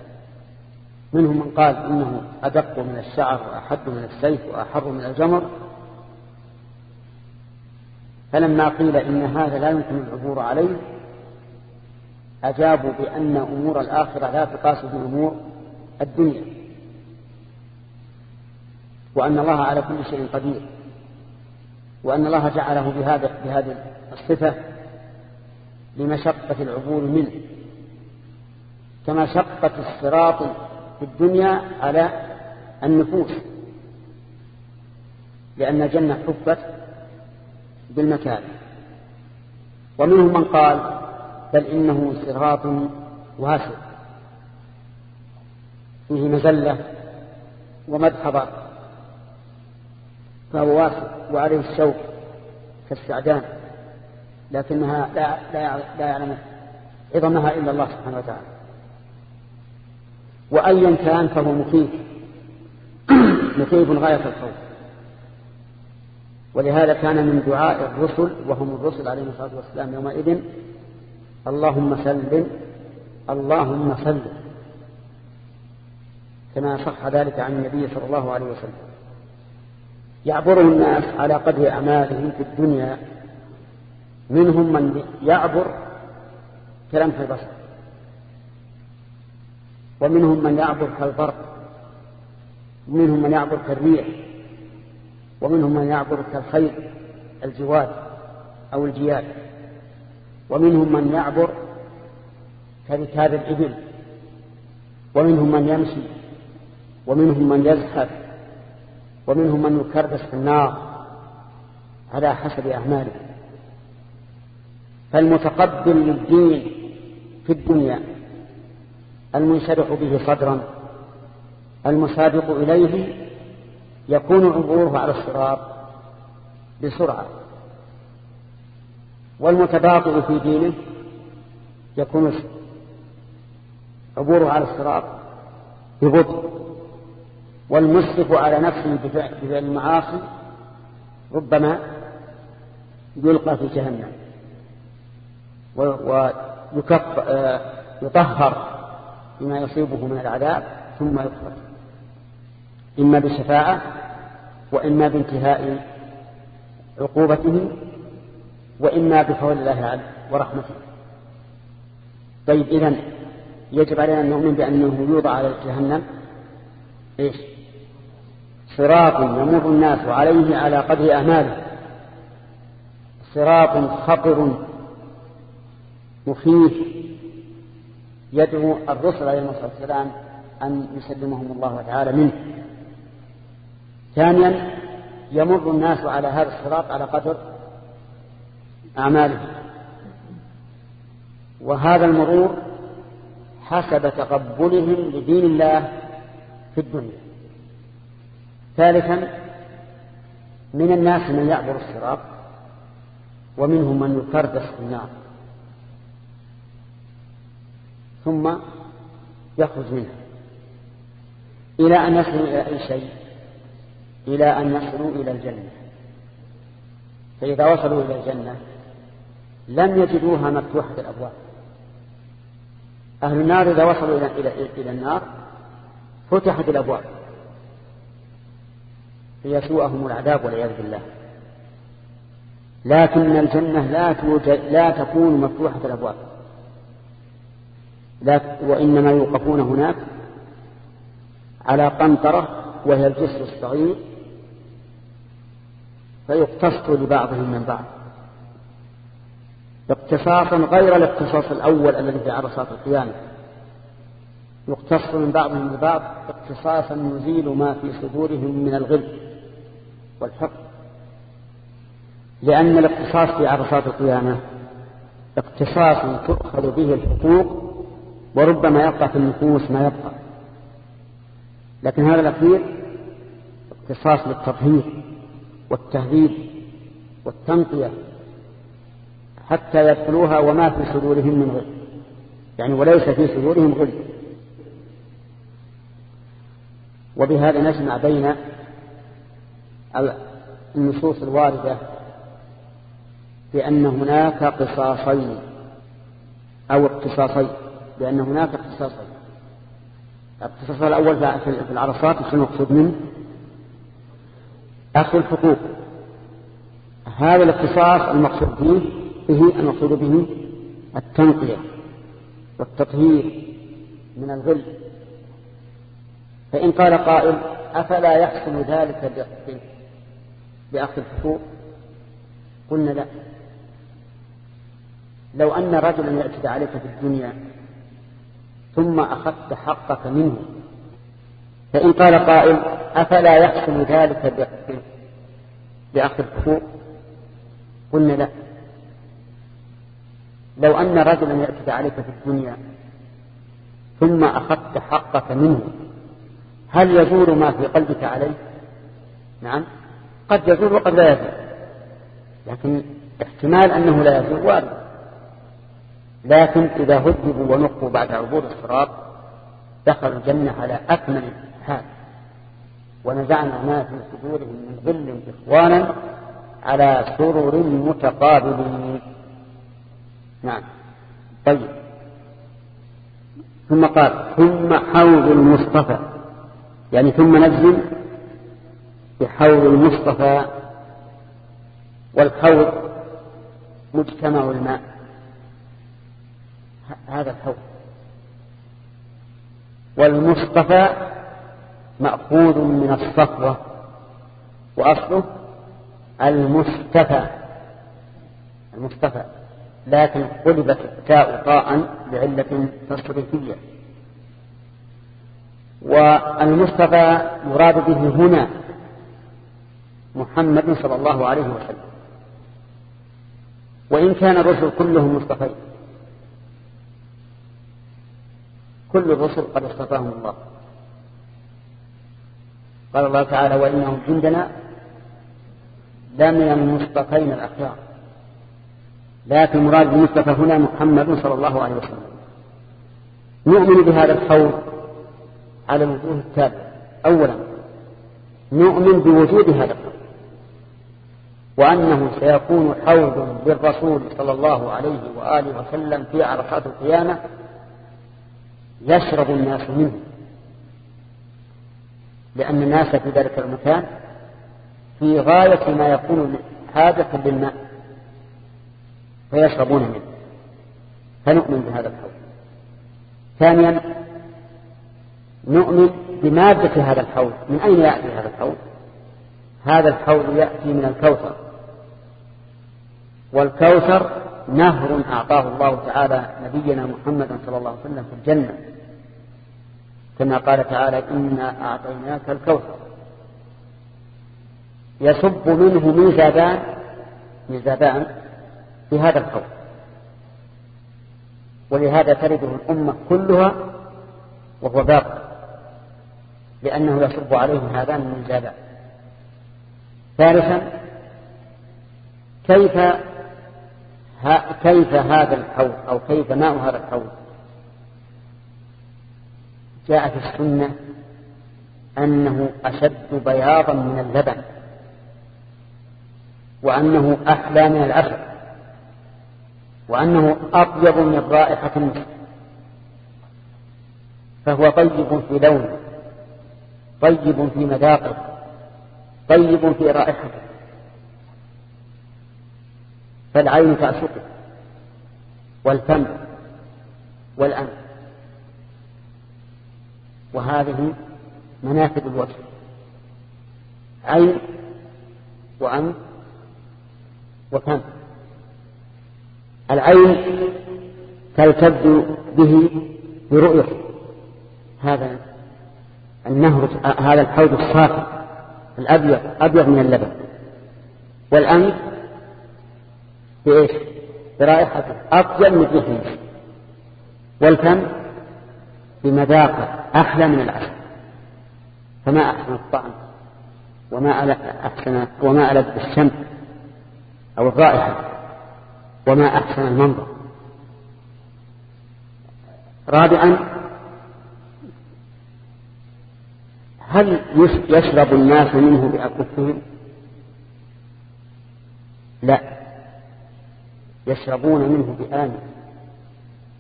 منهم من قال إنه أدق من الشعر وأحد من السيف وأحر من الجمر. فلما قيل إن هذا لا يمكن العبور عليه أجابوا بأن أمور الآخرة لا تقاس بأمور الدنيا وأن الله على كل شيء قدير وأن الله جعله بهذا بهذه الصفة لمشقة العبور منه كما شقت الصراط في الدنيا على النفوس لأن الجنة حفت بالمكان ومنهم من قال بل إنه صراط واسع فيه مزلة ومدحضة فهو واسع وعليه الشوك كالسعدان لكنها لا, لا, لا يعلم عظمها إلا الله سبحانه وتعالى. وأيا كان فهو مخيف مخيف غاية الخوف. ولهذا كان من دعاء الرسل وهم الرسل عليهم الصلاة والسلام يومئذ اللهم سلم اللهم سلم كما صح ذلك عن النبي صلى الله عليه وسلم. يعبره الناس على قدر أعمالهم في الدنيا منهم من يعبر كلمح البصر ومنهم من يعبر كالبرق ومنهم من يعبر كالريح. ومنهم من يعبر كالخيل الجواد أو الجياد. ومنهم من يعبر كركاب الإبل. ومنهم من يمشي. ومنهم من يزحف. ومنهم من يكربس في النار. على حسب أعماله. فالمتقبل للدين في الدنيا المنشرح به صدرا المسابق إليه يكون عبوره على الصراط بسرعة. والمتباطئ في دينه يكون عبوره على الصراط ببطء. والمسرف على نفسه بفعل المعاصي ربما يلقى في جهنم. ويطهر بما يصيبه من العذاب ثم يخرج. إما بشفاعة وإما بانتهاء عقوبته وإما بفضل الله ورحمته. طيب إذن يجب علينا أن نؤمن بأنه يوضع على جهنم؟ إيش؟ صراط يمر الناس عليه على قدر أعماله. صراط خطر مخيف. يدعو الرسل عليه الصلاة والسلام أن يسلمهم الله تعالى منه. ثانيا يمر الناس على هذا الصراط على قدر أعمالهم. وهذا المرور حسب تقبلهم لدين الله في الدنيا. ثالثا من الناس من يعبر الصراط ومنهم من يكردس في النار. ثم يخرج منها. إلى أن يصلوا إلى أي شيء؟ إلى أن يصلوا إلى الجنة. فإذا وصلوا إلى الجنة لم يجدوها مفتوحة الأبواب. أهل النار إذا وصلوا إلى, إلى, إلى النار فتحت الأبواب. ليسوءهم العذاب والعياذ بالله. لكن الجنة لا, توجد لا تكون مفتوحة الأبواب. وإنما يوقفون هناك على قنطرة وهي الجسر الصغير فيقتص لبعضهم من بعض. اقتصاصا غير الاقتصاص الأول الذي في عرصات القيامة. يقتص من بعضهم من بعض اقتصاصا يزيل ما في صدورهم من الغل والحق. لأن الاقتصاص في عرصات القيامة اقتصاص تؤخذ به الحقوق وربما يبقى في النفوس ما يبقى. لكن هذا الأخير اقتصاص للتطهير. والتهذيب والتنقية حتى يدخلوها وما في صدورهم من غل. يعني وليس في صدورهم غل. وبهذا نجمع بين النصوص الواردة بأن هناك قصاصين أو اقتصاصين. بأن هناك اقتصاصين الاقتصاص الأول في العرصات شو المقصود منه؟ أخذ الحقوق. هذا الاقتصاص المقصود به به المقصود به التنقية والتطهير من الغل. فإن قال قائل أفلا يحصل ذلك بأخذ الحقوق؟ قلنا لا. لو أن رجلا يعتدى عليك في الدنيا ثم أخذت حقك منه فإن قال قائل أفلا يحصل ذلك بأخذ الحقوق قلنا لا. لو أن رجلا يعتدى عليك في الدنيا ثم أخذت حقك منه هل يزول ما في قلبك عليه؟ نعم. قد يزول وقد لا يزول. لكن احتمال أنه لا يزول وارد لكن إذا هذبوا ونقوا بعد عبور الصراط دخلوا الجنة على أكمل حال ونزعنا ما في صدورهم من ظل إخوانا على سرر متقابلين. نعم. طيب. ثم قال ثم حوض المصطفى. يعني ثم نزل بحوض المصطفى والحوض مجتمع الماء. هذا الحوض. والمصطفى مأخوذ من الصفوة وأصله المصطفى المصطفى لكن قلبت التاء طاء لعلة تصريفية والمصطفى يراد به هنا محمد صلى الله عليه وسلم. وإن كان الرسل كلهم مصطفين كل الرسل قد اصطفاهم الله. قال الله تعالى وإنهم عندنا لمن المصطفين الأخيار. لكن مراد المصطفى هنا محمد صلى الله عليه وسلم. نؤمن بهذا الحوض على الوجوه التالية أولا نؤمن بوجود هذا الحوض وأنه سيكون حوض للرسول صلى الله عليه وآله وسلم في عرفات القيامة يشرب الناس منه. لأن الناس في ذلك المكان في غاية ما يكون حاجة للماء فيشربون منه. فنؤمن بهذا الحوض ثانيا نؤمن بمادة هذا الحوض من أين يأتي هذا الحوض هذا الحوض يأتي من الكوثر. والكوثر نهر أعطاه الله تعالى نبينا محمد صلى الله عليه وسلم في الجنة. كما قال تعالى إنا أعطيناك الكوثر. يصب منه ميزابان ميزابان في هذا الحوض ولهذا ترده الأمة كلها وهو باقي لأنه يصب عليه هذان الميزابان ثالثا كيف كيف هذا الحوض أو كيف ماء هذا الحوض جاء في السنة أنه أشد بياضا من اللبن وأنه أحلى من العسل وأنه أطيب من رائحة المسك فهو طيب في لونه طيب في مذاقه طيب في رائحته فالعين تعشقه والفم والأنف. وهذه منافذ الوجه. عين وأنف وفم العين تلتذ به برؤيته هذا النهر هذا الحوض الصافي الأبيض أبيض من اللبن. والأنف بإيش؟ برائحته أطيب من ريح والفم بمذاقه أحلى من العسل. فما أحسن الطعم وما أحسن وما ألذ الشم أو الرائحة وما أحسن المنظر. رابعا هل يشرب الناس منه بأكفهم لا. يشربون منه بآن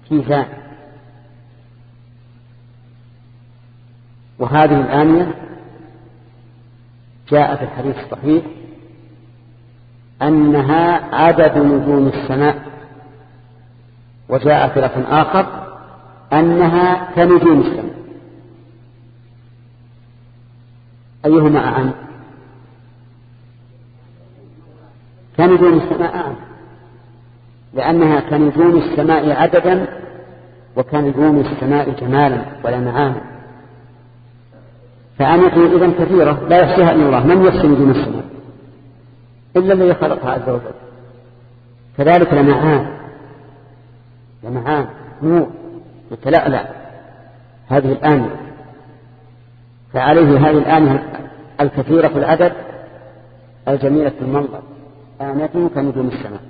كيزان وهذه الآنية جاء في الحديث الصحيح أنها عدد نجوم السماء وجاء في لفظ آخر أنها كنجوم السماء. أيهما أعم؟ كنجوم السماء أعم لأنها كنجوم السماء عددا وكنجوم السماء جمالا ولمعانا فأنته إذا كثيرة لا يحصيها إلا الله من نجوم السماء إلا الذي خلقها عز وجل. كذلك لمعان لمعان نور يتلألأ هذه الآنية فعليه هذه الآنية الكثيرة في العدد الجميلة في المنظر. آنيته كنجوم السماء.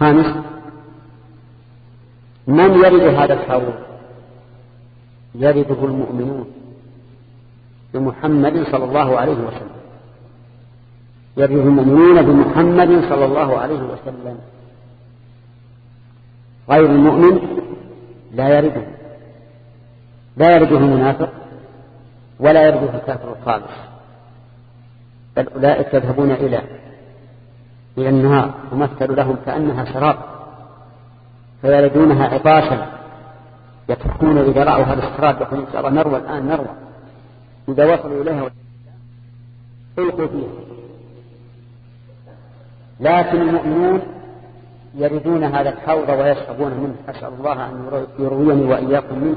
خامس من يرد هذا الحوض؟ يرده المؤمنون بمحمد صلى الله عليه وسلم. يرده المؤمنون بمحمد صلى الله عليه وسلم. غير المؤمن لا يرده لا يرده المنافق ولا يرده الكافر الخالص. بل أولئك يذهبون إلى إلى النار ومثل لهم كأنها سراب فيردونها عطاشا يتركون إذا رأوا هذا السراب يقول إن شاء الله نروى الآن نروى. إذا وصلوا إليها ألقوا فيها. لكن المؤمنون يردون هذا الحوض ويشربون منه. أسأل الله أن يرويني وإياكم منه.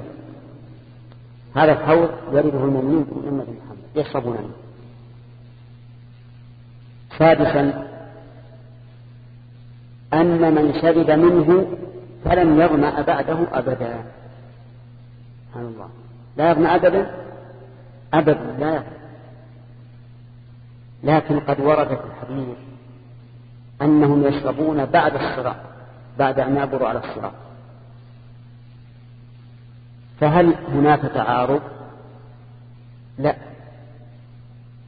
هذا الحوض يرده المؤمنون من أمة محمد. يشربون منه. سادسا أن من شرب منه فلن يظمأ بعده أبدا. سبحان الله. لا يظمأ أبدا أبدا لا يظمأ لكن قد ورد في الحديث أنهم يشربون بعد الصراط بعد أن يعبروا على الصراط. فهل هناك تعارض؟ لا.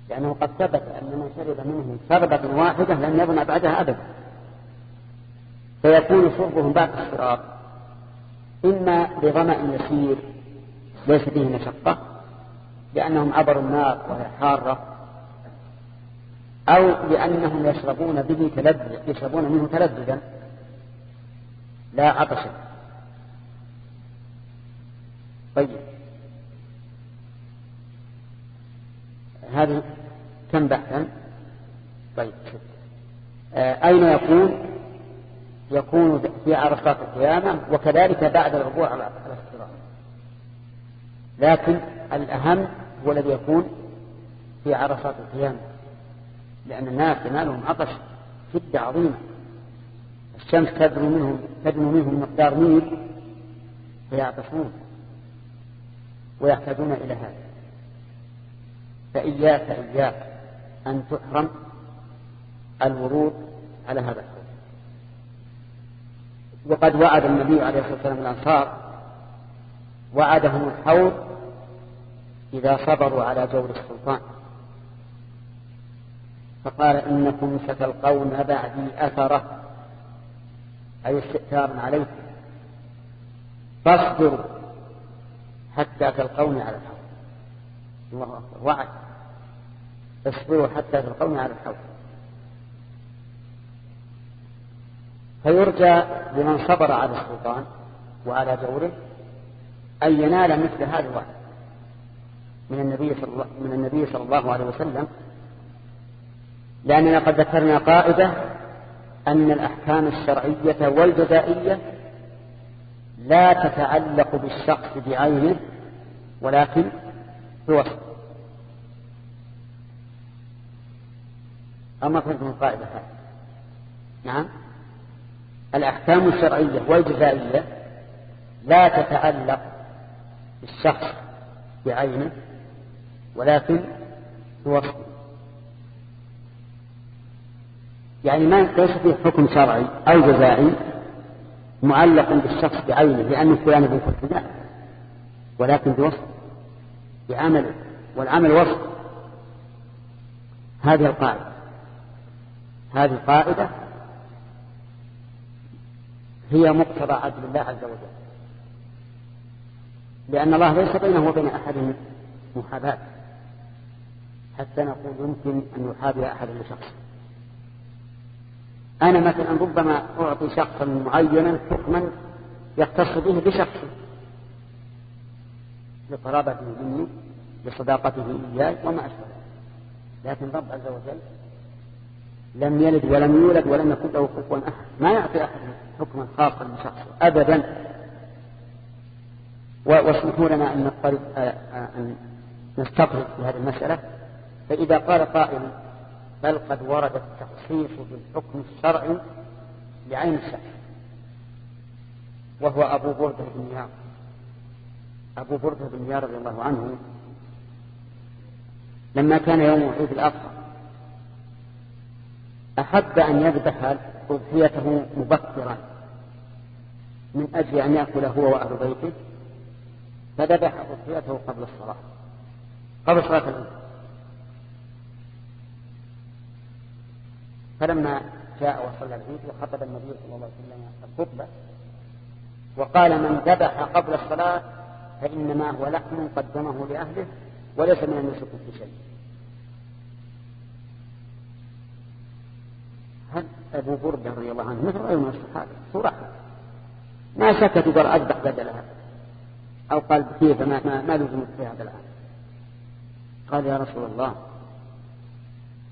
لأنه قد ثبت أن من شرب منه شربة واحدة لن يظن بعدها أبدا. فيكون شربهم بعد الصراط إما بظمأ يسير ليس فيه مشقة لأنهم عبروا النار وهي حارة أو لأنهم يشربون به تلذذ يشربون منه تلذذا لا عطشا طيب. هذه كم بحثا؟ طيب. آه أين يكون؟ يكون في عرصات القيامة وكذلك بعد الصراط لكن الأهم هو الذي يكون في عرصات القيامة. لأن الناس ينالهم عطش شدة عظيمة الشمس تدنو منهم تدنو منهم مقدار ميل فيعطشون ويحتاجون إلى هذا. فإياك إياك أن تحرم الورود على هذا الحوض. وقد وعد النبي عليه الصلاة والسلام الأنصار وعدهم الحوض إذا صبروا على جور السلطان. فقال إنكم ستلقون بعدي أثرة أي استئثار عليكم. فاصبروا حتى تلقوني على الحوض. الله أكبر. وعد. اصبروا حتى تلقوني على الحوض. فيرجى لمن صبر على السلطان وعلى جوره أن ينال مثل هذا الوعد. من النبي صلى من النبي صلى الله عليه وسلم لأننا قد ذكرنا قاعدة أن الأحكام الشرعية والجزائية لا تتعلق بالشخص بعينه ولكن بوصف. أما فهمتم القاعدة؟ هذه نعم. الأحكام الشرعية والجزائية لا تتعلق بالشخص بعينه ولكن بوصفه يعني ما ليس فيه حكم شرعي أو جزائي معلق بالشخص بعينه لأن فلان ابن فلان ولكن بوصف بعمله والعمل وصف. هذه القاعدة هذه قاعدة هي مقتضى عدل الله عز وجل لأن الله ليس بينه وبين أحد محاباة. حتى نقول يمكن أن يحابي أحد لشخص أنا مثلا ربما أعطي شخصا معينا حكما يختص به بشخصه. لقرابته مني لصداقته إياي وما أشبه. لكن رب عز وجل لم يلد ولم يولد ولم يكن له كفوا أحد. ما يعطي أحد حكما خاصا لشخصه أبدا. واسمحوا لنا أن نضطرب أن نستطرد في هذه المسألة. فإذا قال قائل بل قد ورد التخصيص بالحكم الشرعي لعين الشخص وهو أبو بردة بن يار أبو بردة بن يار رضي الله عنه لما كان يوم عيد الأضحى أحب أن يذبح أضحيته مبكرا من أجل أن يأكل هو وأهل بيته فذبح أضحيته قبل الصلاة قبل صلاة العيد فلما جاء وصلى العيد وخطب النبي صلى الله عليه وسلم الخطبة وقال من ذبح قبل الصلاة فإنما هو لحم قدمه لأهله وليس من النسك في شيء. هل أبو بردة رضي الله عنه مثل غيره من الصحابة؟ صراحة ما سكت وقال أذبح بدلها أو قال كيف؟ ما, ما, ما لزمت في هذا الآن قال يا رسول الله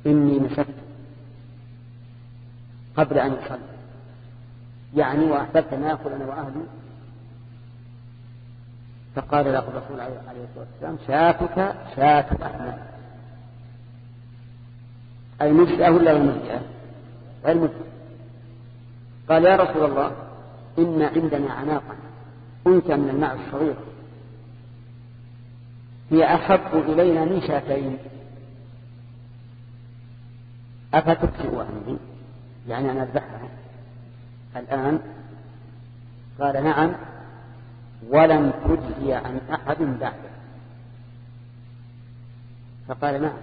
إني مسكت قبل أن يصلي يعني وأحببت أن آكل أنا وأهلي. فقال له الرسول عليه الصلاة والسلام شاتك شات أحمد. أي مجزئة ولا غير مجزئة؟ غير مجزئة قال يا رسول الله إن عندنا عناقا أنت من الماء الصغير. هي أحب إلينا من شاتين. أفتكسئ أهلي؟ يعني أنا أذبحها. الآن قال نعم ولم تجزي عن أحد بعده. فقال نعم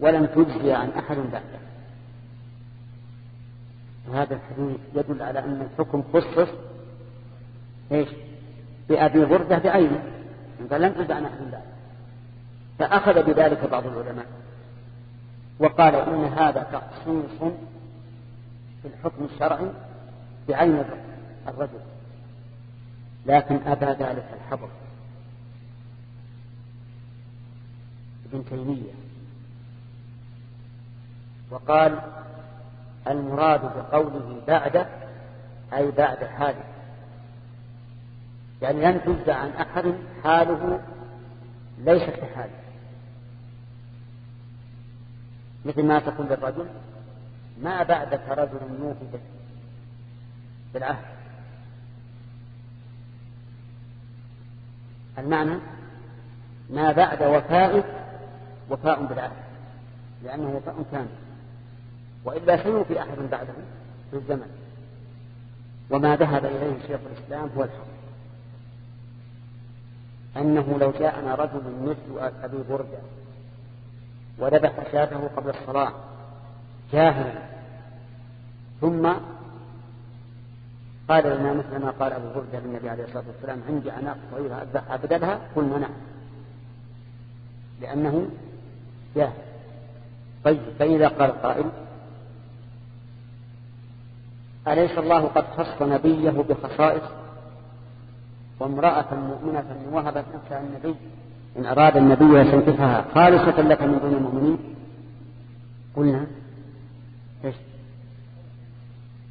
ولم تجزي عن أحد بعده. وهذا الحديث يدل على أن الحكم خصص إيش؟ بأبي بردة بعينه. قال لم تجزي عن أحد بعده. فأخذ بذلك بعض العلماء. وقال إن هذا تخصيص في الحكم الشرعي بعين الرجل لكن أبى ذلك الحبر. ابن تيمية وقال المراد بقوله بعد أي بعد حاله. يعني لن تجزى عن أحد حاله ليست كحاله مثل ما تقول للرجل ما بعدك رجل يوفي بالعهد. المعنى ما بعد وفائك وفاء بالعهد. لأنه وفاء كامل وإلا سيوفي أحد بعده في الزمن. وما ذهب إليه شيخ الإسلام هو الحق. أنه لو جاءنا رجل مثل أبي بردة وذبح شاته قبل الصلاة جاهلا ثم قال لنا مثل ما قال أبو بردة للنبي عليه الصلاة والسلام عندي عناق طويلة أذبحها بدلها قلنا نعم. لأنه جاهل طيب فإذا قال قائل أليس الله قد خص نبيه بخصائص؟ وامرأة مؤمنة وهبت نفسها النبي إن أراد النبي يستنكفها خالصة لك من دون المؤمنين؟ قلنا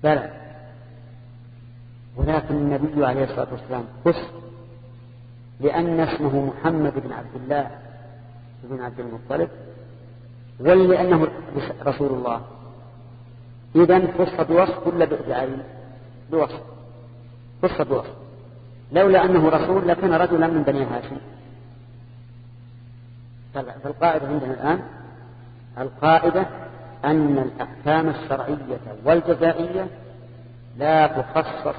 بلى. ولكن النبي عليه الصلاة والسلام خص لأن اسمه محمد بن عبد الله بن عبد المطلب ولأنه رسول الله. إذا خص بوصف ولا بعين؟ بوصف. خص بوصف. لولا أنه رسول لكان رجلا من بني هاشم. فالقاعدة عندنا الآن القاعدة أن الأحكام الشرعية والجزائية لا تخصص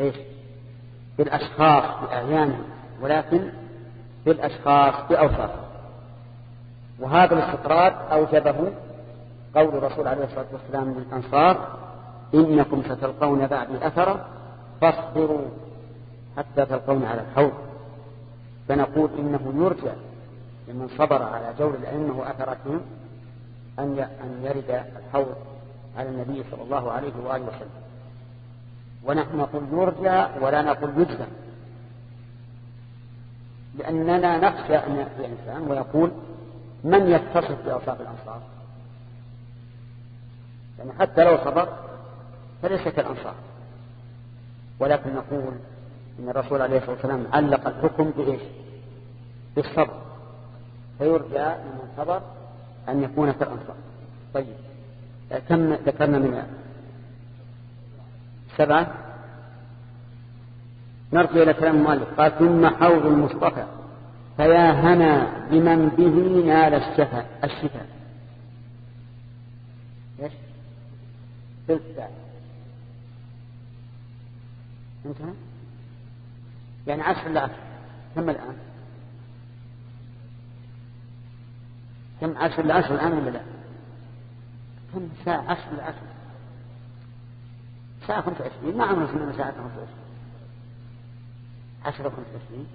إيش؟ بالأشخاص بأعيانهم ولكن بالأشخاص بأوصافهم وهذا الاستطراد أوجبه قول الرسول عليه الصلاة والسلام للأنصار إنكم ستلقون بعدي أثرا فاصبروا حتى تلقون على الحوض. فنقول إنه يرجى لمن صبر على جور الأئمة وأثرتهم أن أن يرد الحوض على النبي صلى الله عليه وآله وسلم. ونحن نقول يرجى ولا نقول يجزم لأننا نخشى أن يأتي إنسان ويقول من يتصف بأوصاف الأنصار؟ يعني حتى لو صبر فليس كالأنصار. ولكن نقول إن الرسول عليه الصلاة والسلام علق الحكم بإيش؟ بالصبر. فيرجى لمن صبر أن يكون كالأنصار طيب. كم ذكرنا من سبعة. نرجع إلى كلام المؤلف. قال ثم حوض المصطفى. فيا هنا بمن به نال الشفاء الشفاء إيش؟ ساعة انتهى؟ يعني عشر لعشر كم الآن؟ كم عشر لعشر الآن ولا لا؟ كم ساعة؟ عشر لعشر. ساعة خمسة وعشرين. ما عمره سنة ساعة خمسة وعشرين. عشرة خمسة وعشرين.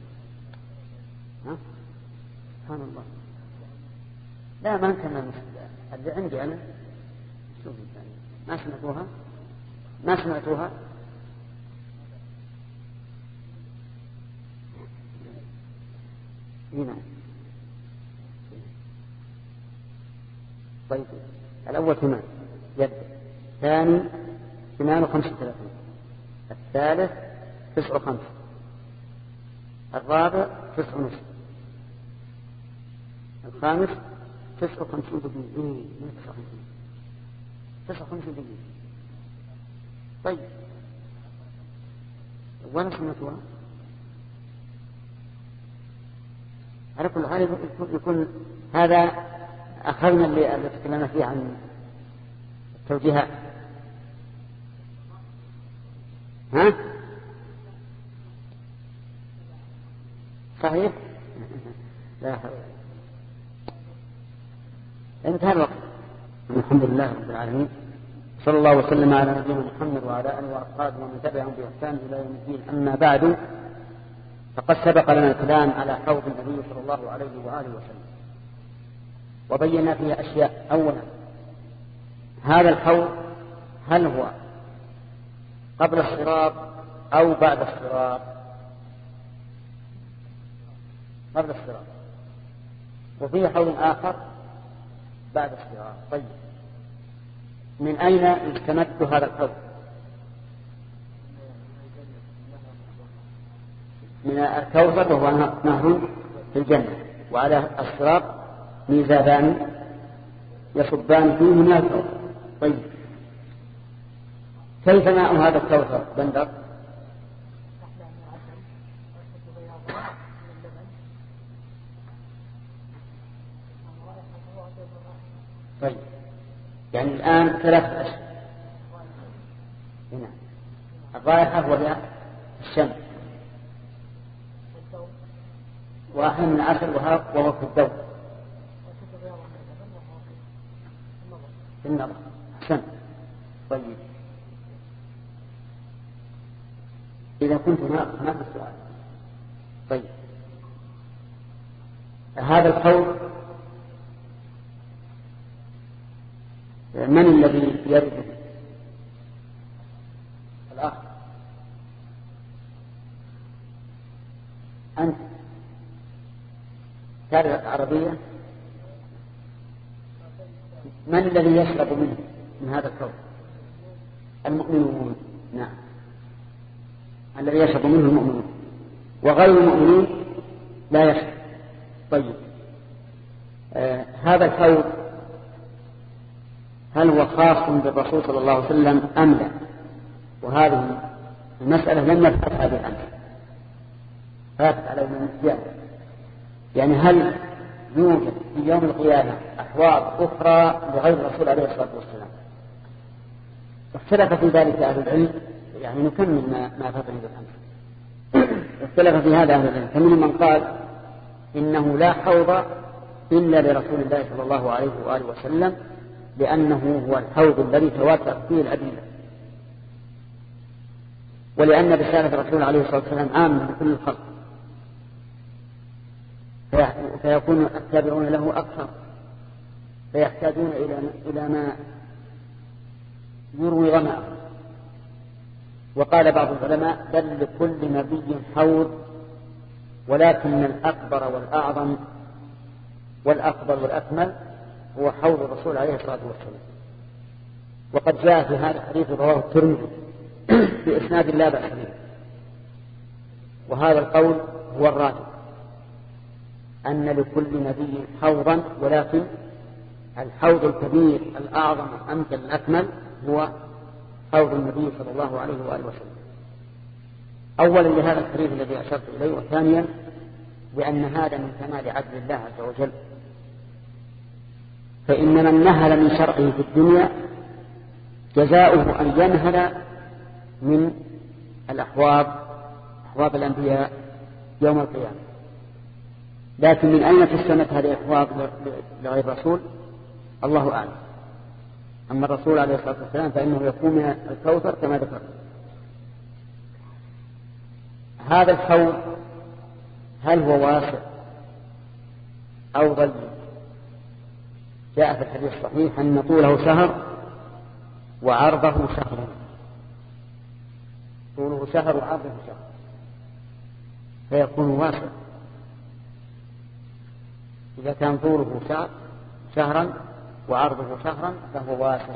ها؟ سبحان الله. لا ما كان اللي عندي أنا. شوف ما سمعتوها؟ ما سمعتوها؟ هنا. طيب. الأول ثمان. يبدأ الثاني ثمان وخمسة وثلاثين. الثالث تسع وخمسة. الرابع تسع ونصف. الخامس تسع وخمسين دقيقة. إيه تسع وخمسين. تسع وخمسين دقيقة. طيب. وين سمعتوها؟ على كل حال يكون هذا أخذنا اللي تكلمنا فيه عن التوجيهات. ها؟ صحيح؟ لا حول انتهى الوقت. الحمد لله رب العالمين. صلى الله وسلم على نبينا محمد وعلى آله وأصحابه ومن تبعهم بإحسان إلى يوم الدين. أما بعد فقد سبق لنا الكلام على حوض النبي صلى الله عليه وآله وسلم. وبينا فيها أشياء. اولا هذا الحوض هل هو قبل الصراط أو بعد الصراط؟ قبل الصراط. وفيه حوض آخر بعد الصراط. طيب. من أين استمد هذا الحوض من الكوثر وهو نهر في الجنة. وعلى الصراط ميزابان يصبان فيه من الكوثر طيب. كيف ماء هذا الكوثر بندر؟ طيب. يعني الآن ثلاثة أشهر هنا. الرائحة وهي الشمس واحد من عشر وهو في الدور في النظر أحسن طيب. إذا كنت هناك هناك السؤال طيب. هذا القول من الذي يرده الأخ أنت. تعرف عربية؟ من الذي يشرب منه من هذا الكون المؤمنون نعم. الذي يشرب منه المؤمنون. وغير المؤمنين لا يشرب. طيب. آه هذا الكون هل هو خاص بالرسول صلى الله عليه وسلم أم لا؟ وهذه المسألة لم نفتحها بالأمس فاتت على النسيان يعني هل يوجد في يوم القيامة أحواض أخرى لغير الرسول عليه الصلاة والسلام. اختلف في ذلك أهل العلم يعني نكمل ما ما فاتني بالأمس اختلف في هذا أهل العلم. فمنهم من قال إنه لا حوض إلا لرسول الله صلى الله عليه وآله وسلم لأنه هو الحوض الذي تواتر فيه الأدلة. ولأن رسالة الرسول عليه الصلاة والسلام عامة لكل الخلق. فيكون التابعون له أكثر. فيحتاجون إلى إلى ما يروي ظمأه وقال بعض العلماء بل لكل نبي حوض ولكن الأكبر والأعظم والأفضل والأكمل هو حوض الرسول عليه الصلاة والسلام. وقد جاء في هذا الحديث رواه الترمذي بإسناد لا بأس به. وهذا القول هو الراجح. أن لكل نبي حوضا ولكن الحوض الكبير الأعظم الأمثل الأكمل هو حوض النبي صلى الله عليه وآله وسلم. أولا لهذا الحديث الذي أشرت إليه وثانيا بأن هذا من كمال عدل الله عز وجل. فإن من نهل من شرعه في الدنيا جزاؤه أن ينهل من الأحواض أحواض الأنبياء يوم القيامة. لكن من أين تستمت هذه الأحواض لغير الرسول؟ الله أعلم. أما الرسول عليه الصلاة والسلام فإنه يكون من الكوثر كما ذكر. هذا الحوض هل هو واسع أو ضيق؟ جاء في الحديث الصحيح أن طوله شهر وعرضه شهر. طوله شهر وعرضه شهر. فيكون واسع. إذا كان طوله شهر شهرا وعرضه شهرا فهو واسع.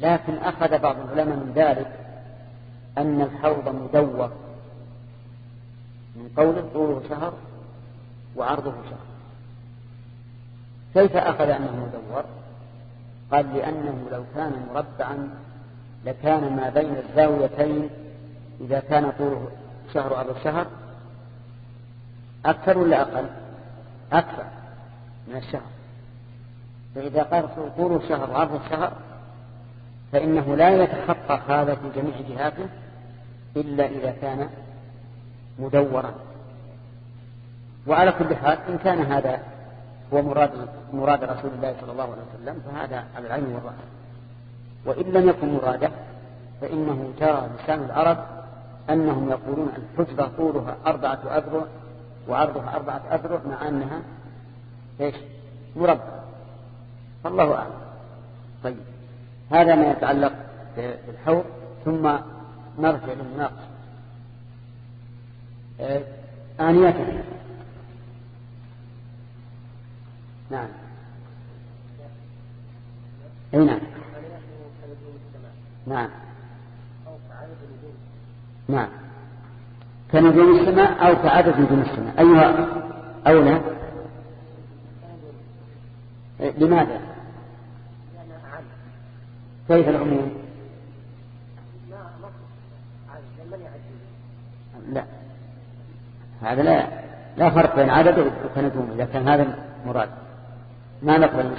لكن أخذ بعض العلماء من ذلك أن الحوض مدور. من قوله طوله شهر وعرضه شهر. كيف أخذ أنه مدور؟ قال لأنه لو كان مربعا لكان ما بين الزاويتين إذا كان طوله شهر أو الشهر أكثر ولا أقل؟ أكثر من الشهر. فإذا قال طول الشهر وعرض الشهر فإنه لا يتحقق هذا في جميع جهاته إلا إذا كان مدورا. وعلى كل حال إن كان هذا هو مراد مراد رسول الله صلى الله عليه وسلم فهذا على العين والرأس. وإن لم يكن مراده فإنه جرى لسان العرب أنهم يقولون الحجرة طولها أربعة أذرع وعرضها أربعة أذرع مع أنها إيش؟ مربع. فالله أعلم. طيب. هذا ما يتعلق بالحوض ثم نرجع للمناقشة. آه، آنية. نعم. أي نعم. نعم. نعم. كنجوم السماء أو كعدد نجوم السماء أيها أولى. لماذا؟ كيف العموم؟ لا. هذا لا لا فرق بين عدد وكنجوم إذا كان هذا مراد. ما نقبل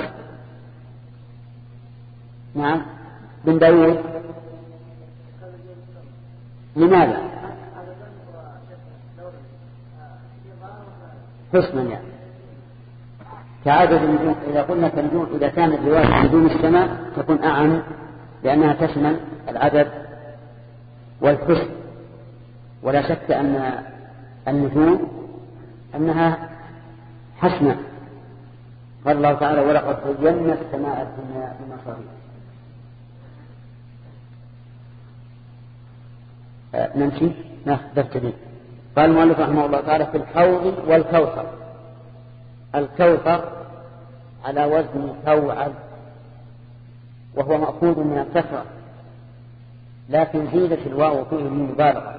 نعم. بن داوود لماذا؟ حسنا يعني. كعدد النجوم إذا قلنا كنجوم إذا كانت رواية نجوم السماء تكون أعم لأنها تشمل العدد والحسن. ولا شك أن النجوم أنها حسنة. قال الله تعالى ولقد زينا السماء الدنيا بمصابيح. آه، نمشي؟ ناخذ قال المؤلف رحمه الله تعالى في الحوض والكوثر. الكوثر على وزن كوعب وهو مأخوذ من الكثرة لكن زيدت الواو فيه للمبالغة.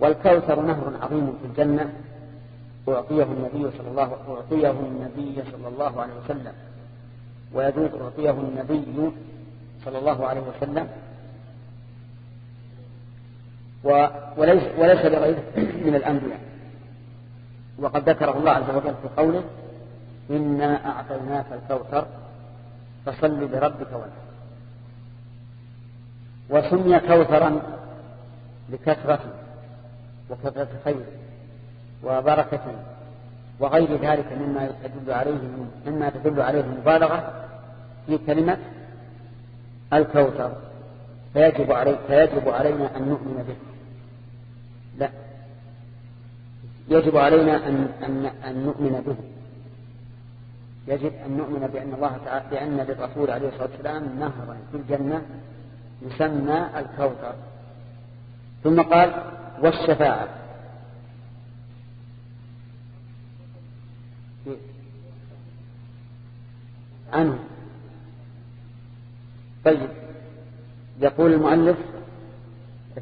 والكوثر نهر عظيم في الجنة أعطيه النبي صلى الله أعطيه النبي صلى الله عليه وسلم. ويجوز أعطيه النبي صلى الله عليه وسلم وليس وليس لغيره من الأنبياء. وقد ذكره الله عز وجل في قوله إنا أعطيناك الكوثر فصل لربك وانحر. وسمي كوثرا لكثرة وكثرة خير وبركة وغير ذلك مما تدل عليه مما تدل عليه المبالغة في كلمة الكوثر. فيجب, علي فيجب علينا أن نؤمن به. لا. يجب علينا أن, أن, أن نؤمن به. يجب أن نؤمن بأن الله تعالى بأن للرسول عليه الصلاة والسلام نهرا في الجنة يسمى الكوثر. ثم قال والشفاعة. عنه طيب. يقول المؤلف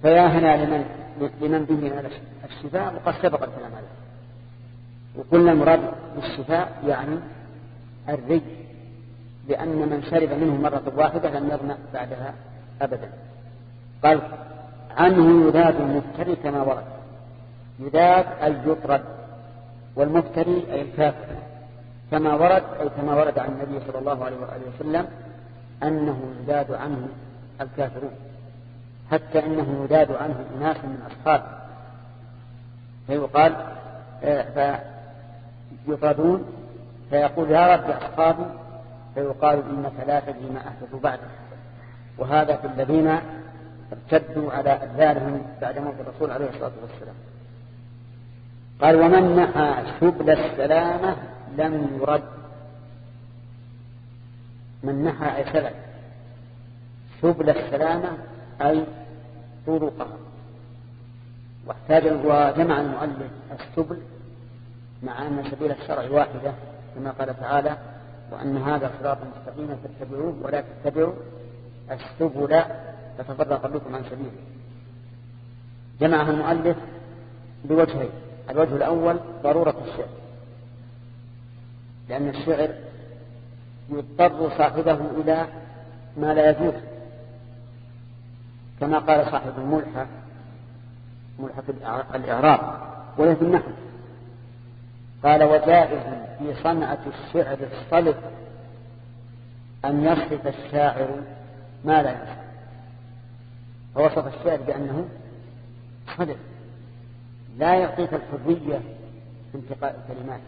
فيا هنا لمن؟ لمن به من الشفاء وقد سبق الكلام عليه. وقلنا المراد بالشفاء يعني الري لأن من شرب منه مرة واحدة لم يظمأ بعدها أبدا. قال عنه يذاد المفتري كما ورد. يذاد أي يطرد والمفتري أي الكافر. كما ورد أي كما ورد عن النبي صلى الله عليه وآله وسلم أنه يذاد عنه الكافرون. حتى إنه يذاد عنه أناس من أصحابه. فيقال آه، فيطردون فيقول يا رب أصحابي. فيقال إنك لا تدري ما أحدث وهذا في الذين ارتدوا على أدبارهم بعد موت الرسول عليه الصلاة والسلام. قال ومن نحى سبل السلامة لم يرد. من نحى أي سبل السلامة أي طرقها واحتاج وجمع المؤلف السبل مع أن سبيل الشرع واحدة كما قال تعالى وأن هذا صراط مستقيما فاتبعوه ولا تتبعوا السبل فتفرق بكم عن سبيله. جمعها المؤلف بوجهين الوجه الأول ضرورة الشعر لأن الشعر يضطر صاحبه إلى ما لا يجوز. كما قال صاحب الملحة ملحة الإعراب وهي في النحو. قال وجائز في صنعة الشعر الصلب أن يصف الشاعر ما لا يصف فوصف الشعر بأنه صلب لا يعطيك الحرية في انتقاء الكلمات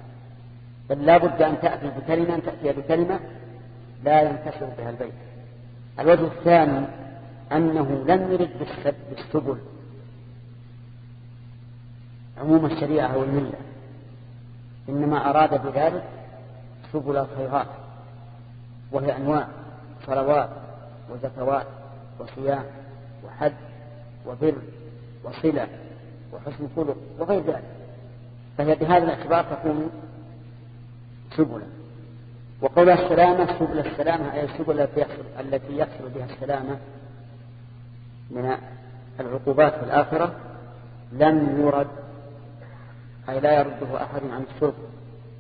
بل لا بد أن تأتي بكلمة أن تأتي بكلمة لا ينكسر بها البيت. الوجه الثاني أنه لم يرد بالسبل عموم الشريعة والملة إنما أراد بذلك سبل الخيرات وهي أنواع صلوات وزكوات وصيام وحج وبر وصلة وحسن خلق وغير ذلك. فهي بهذا الاعتبار تكون سبلا. وقول السلامة سبل السلامة أي السبل التي يحصل بها السلامة من العقوبات في الآخرة لم يرد أي لا يرده أحد عن الشرب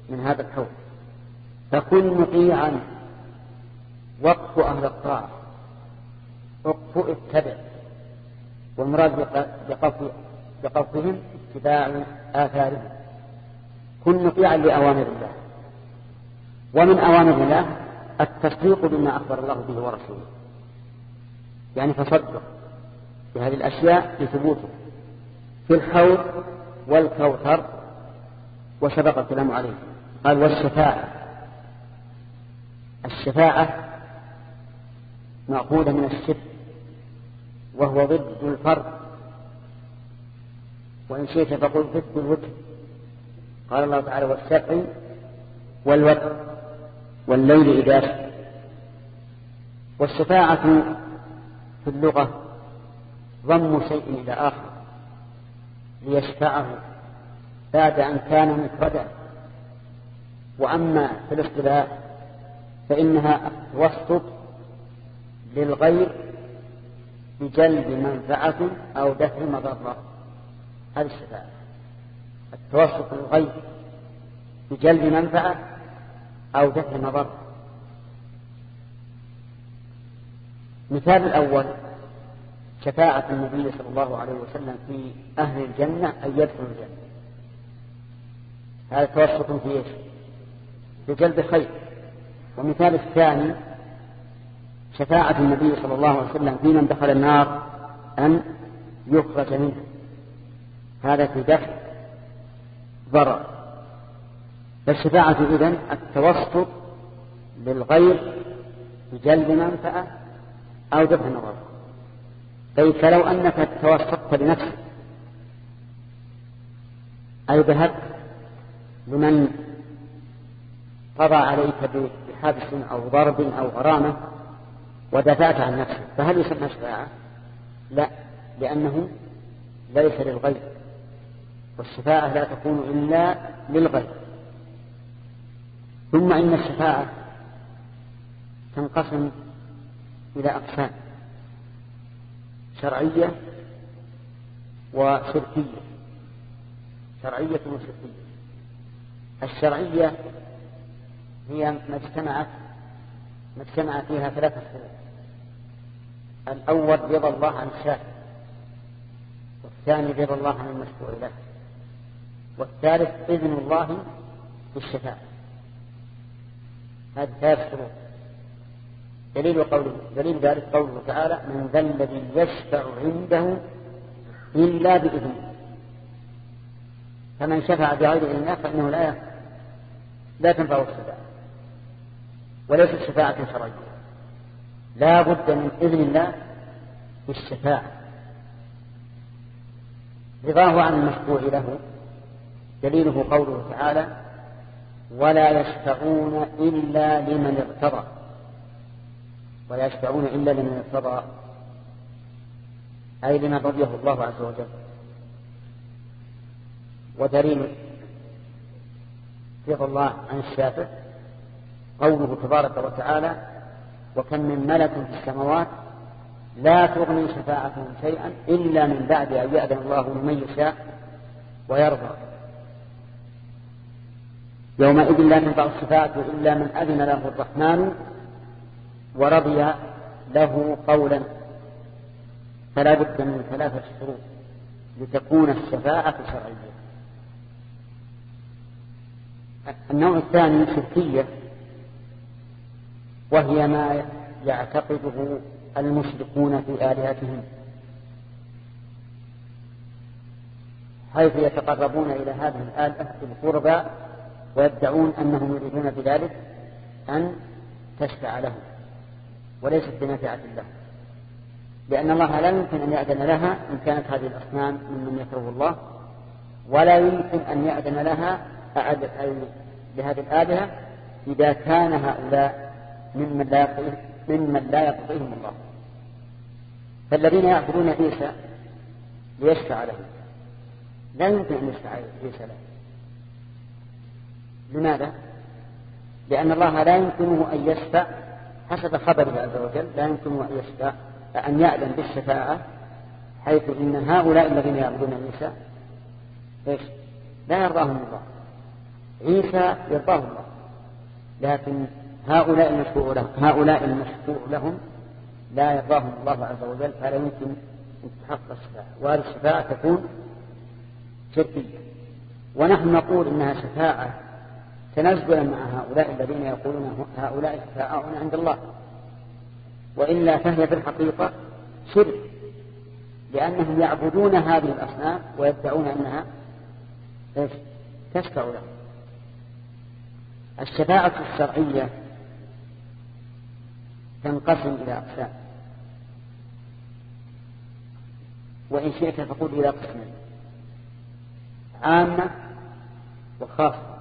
من هذا الكون فكن مطيعا وقف أهل الطاعة وقف اتبع. والمراد بقفهم اتباع آثارهم. كن مطيعا لأوامر الله. ومن أوامر الله التصديق بما أخبر الله به ورسوله. يعني تصدق. بهذه الأشياء لثبوته في الحوض والكوثر وسبق الكلام عليه. قال والشفاعة. الشفاعة مأخوذة من الشف وهو ضد الفرد. وإن شئت فقل ضد الوتر. قال الله تعالى والسفع والوتر والليل إذا والشفاعة في اللغة ضم شيء إلى آخر ليشفعه بعد أن كان مفردا وأما في الاصطلاح فإنها التوسط للغير بجلب منفعة أو دفع مضرة. هذه الشفاعة التوسط للغير بجلب منفعة أو دفع مضرة. مثال الأول شفاعة النبي صلى الله عليه وسلم في أهل الجنة أن يدخلوا الجنة. هذا توسط في إيش؟ في جلب خير ومثال الثاني شفاعة النبي صلى الله عليه وسلم في من دخل النار أن يخرج منه هذا في دفع ضرر. فالشفاعة إذن التوسط للغير بجلب منفعة أو دفع نظر. أي فلو أنك توسطت بنفسك أي ذهبت لمن قضى عليك بحبس أو ضرب أو غرامة ودفعت عن نفسك. فهل يسمى شفاعة؟ لا لأنه ليس للغير والشفاعة لا تكون إلا للغير ثم إن الشفاعة تنقسم إلى أقسام. شرعية وشركية. شرعية وشركية. الشرعية هي ما اجتمعت ما اجتمع فيها ثلاثة شروط الأول رضا الله عن الشافع والثاني رضا الله عن المشفوع له والثالث إذن الله بالشفاعة هذه ثلاث شروط. دليل قوله دليل ذلك قوله تعالى من ذا الذي يشفع عنده إلا بإذنه. فمن شفع بغير إذن فإنه لا لا تنفع الشفاعة. وليست شفاعة شرعية. لا بد من إذن الله في الشفاعة. رضاه عن المشفوع له. دليله قوله تعالى ولا يشفعون إلا لمن ارتضى ولا إلا لمن ارتضى أي لمن رضيه الله عز وجل. ودليل رضا الله عن الشافع قوله تبارك وتعالى وكم من ملك في السماوات لا تغني شفاعتهم شيئا إلا من بعد أن يأذن الله لمن يشاء ويرضى. يومئذ لا تنفع الشفاعة إلا من أذن له الرحمن ورضي له قولا فلا بد من ثلاثة شروط لتكون الشفاعة شرعية. النوع الثاني شركية وهي ما يعتقده المشركون في آلهتهم. حيث يتقربون إلى هذه الآلهة بالقربى ويدعون أنهم يريدون بذلك أن تشفع لهم. وليست بنافعة له. لأن الله لا يمكن أن يأذن لها إن كانت هذه الأصنام ممن يكره الله ولا يمكن أن يأذن لها لهذه الآلهة إذا كان هؤلاء ممن لا ممن لا يقضيهم الله. فالذين يعبدون عيسى ليشفع لهم. لا يمكن أن يشفع عيسى لهم. لماذا؟ لأن الله لا يمكنه أن يشفع حسب خبره عز وجل لا يمكنه أن يشفع أن يعلم بالشفاعة حيث إن هؤلاء الذين يعبدون عيسى إيش؟ لا يرضاهم الله. عيسى يرضاه الله. لكن هؤلاء المشفوع لهم هؤلاء المشفوع لهم لا يرضاهم الله عز وجل فلا يمكن أن تحقق الشفاعة. وهذه الشفاعة تكون شركية. ونحن نقول إنها شفاعة تنزلا مع هؤلاء الذين يقولون هؤلاء شفاعاؤنا عند الله. وإلا فهي في الحقيقة شرك لأنهم يعبدون هذه الأصنام ويدعون أنها تشفع لهم. الشفاعة الشرعية تنقسم إلى أقسام. وإن شئت فقل إلى قسمين عامة وخاصة.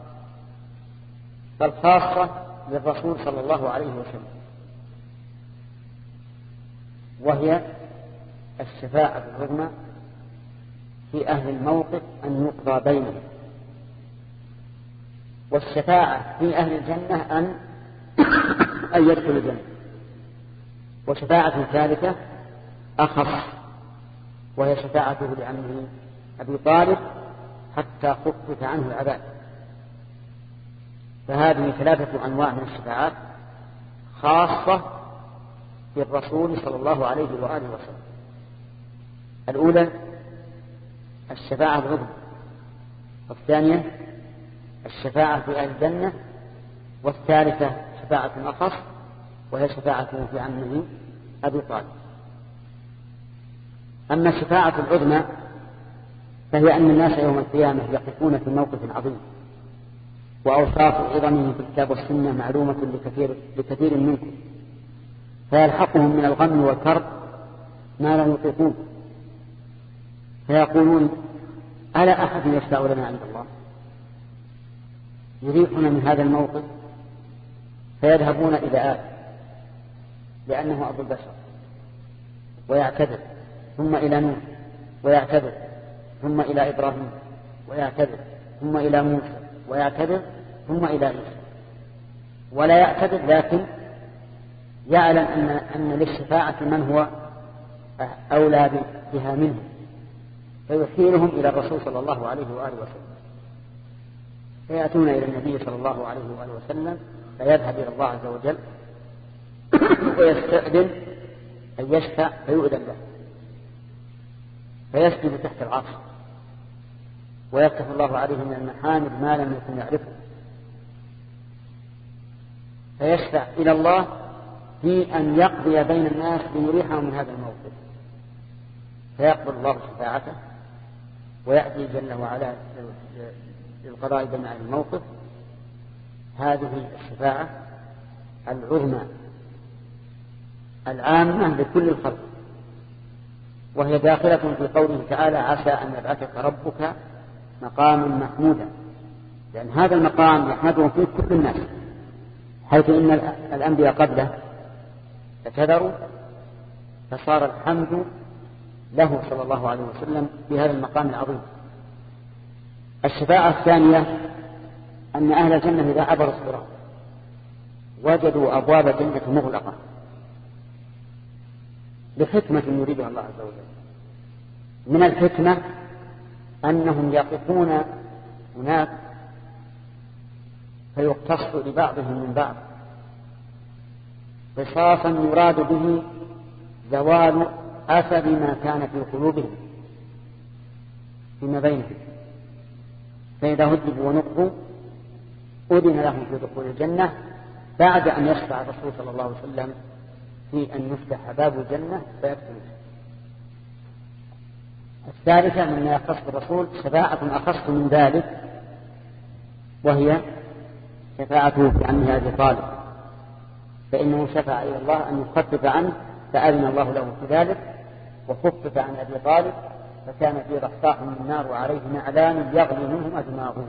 فالخاصة للرسول صلى الله عليه وسلم. وهي الشفاعة العظمى في أهل الموقف أن يقضى بينهم. والشفاعة في أهل الجنة أن أن يدخل الجنة. وشفاعة ثالثة أخص وهي شفاعته لعمه أبي طالب حتى خفف عنه العذاب. فهذه ثلاثة أنواع من الشفاعات خاصة بالرسول صلى الله عليه وآله وسلم. الأولى الشفاعة العظمى. والثانية الشفاعة في أهل الجنة. والثالثة شفاعة أخص وهي شفاعته في عمه أبي طالب. أما الشفاعة العظمى فهي أن الناس يوم القيامة يقفون في موقف عظيم. وأوصاف عظمه في الكتاب والسنة معلومة لكثير, لكثير منكم. فيلحقهم من الغم والكرب ما لا يطيقون. فيقولون ألا أحد يشفع لنا عند الله؟ يريحنا من هذا الموقف؟ فيذهبون إلى آدم لأنه أبو البشر. ويعتذر ثم إلى نوح ويعتذر ثم إلى إبراهيم ويعتذر ثم إلى موسى ويعتذر ثم إلى عيسى ولا يعتذر لكن يعلم أن أن للشفاعة من هو أولى بها منه فيحيلهم إلى الرسول صلى الله عليه وآله وسلم. فيأتون إلى النبي صلى الله عليه وآله وسلم فيذهب إلى الله عز وجل ويستأذن أن يشفع فيؤذن له فيسجد تحت العرش ويفتح الله عليه من المحامد ما لم يكن يعرفه. فيشفع إلى الله في أن يقضي بين الناس ليريحهم من هذا الموقف. فيقبل الله شفاعته ويأتي جل وعلا للقضاء بين أهل الموقف. هذه الشفاعة العظمى العامة لكل الخلق وهي داخلة في قوله تعالى عسى أن يبعثك ربك مقاما محمودا. لأن هذا المقام يحمده فيه كل الناس. حيث إن الأنبياء قبله اعتذروا فصار الحمد له صلى الله عليه وسلم بهذا المقام العظيم. الشفاعة الثانية أن أهل الجنة إذا عبروا الصراط وجدوا أبواب الجنة مغلقة لحكمة يريدها الله عز وجل. من الحكمة أنهم يقفون هناك فيقتص لبعضهم من بعض. قصاصا يراد به زوال أثر ما كان في قلوبهم فيما بينهم. فإذا هدبوا ونقضوا أذن لهم في دخول الجنة بعد أن يشفع الرسول صلى الله عليه وسلم في أن يفتح باب الجنة فيدخل. الثالثة مما يختص بالرسول شفاعة أخص من ذلك وهي شفاعته في عمه أبي طالب. فإنه شفع إلى الله أن يخفف عنه فأذن الله له في ذلك وخفف عن أبي طالب فكان في رقصاح من النار وعليه نعلان يغلي منهما دماغه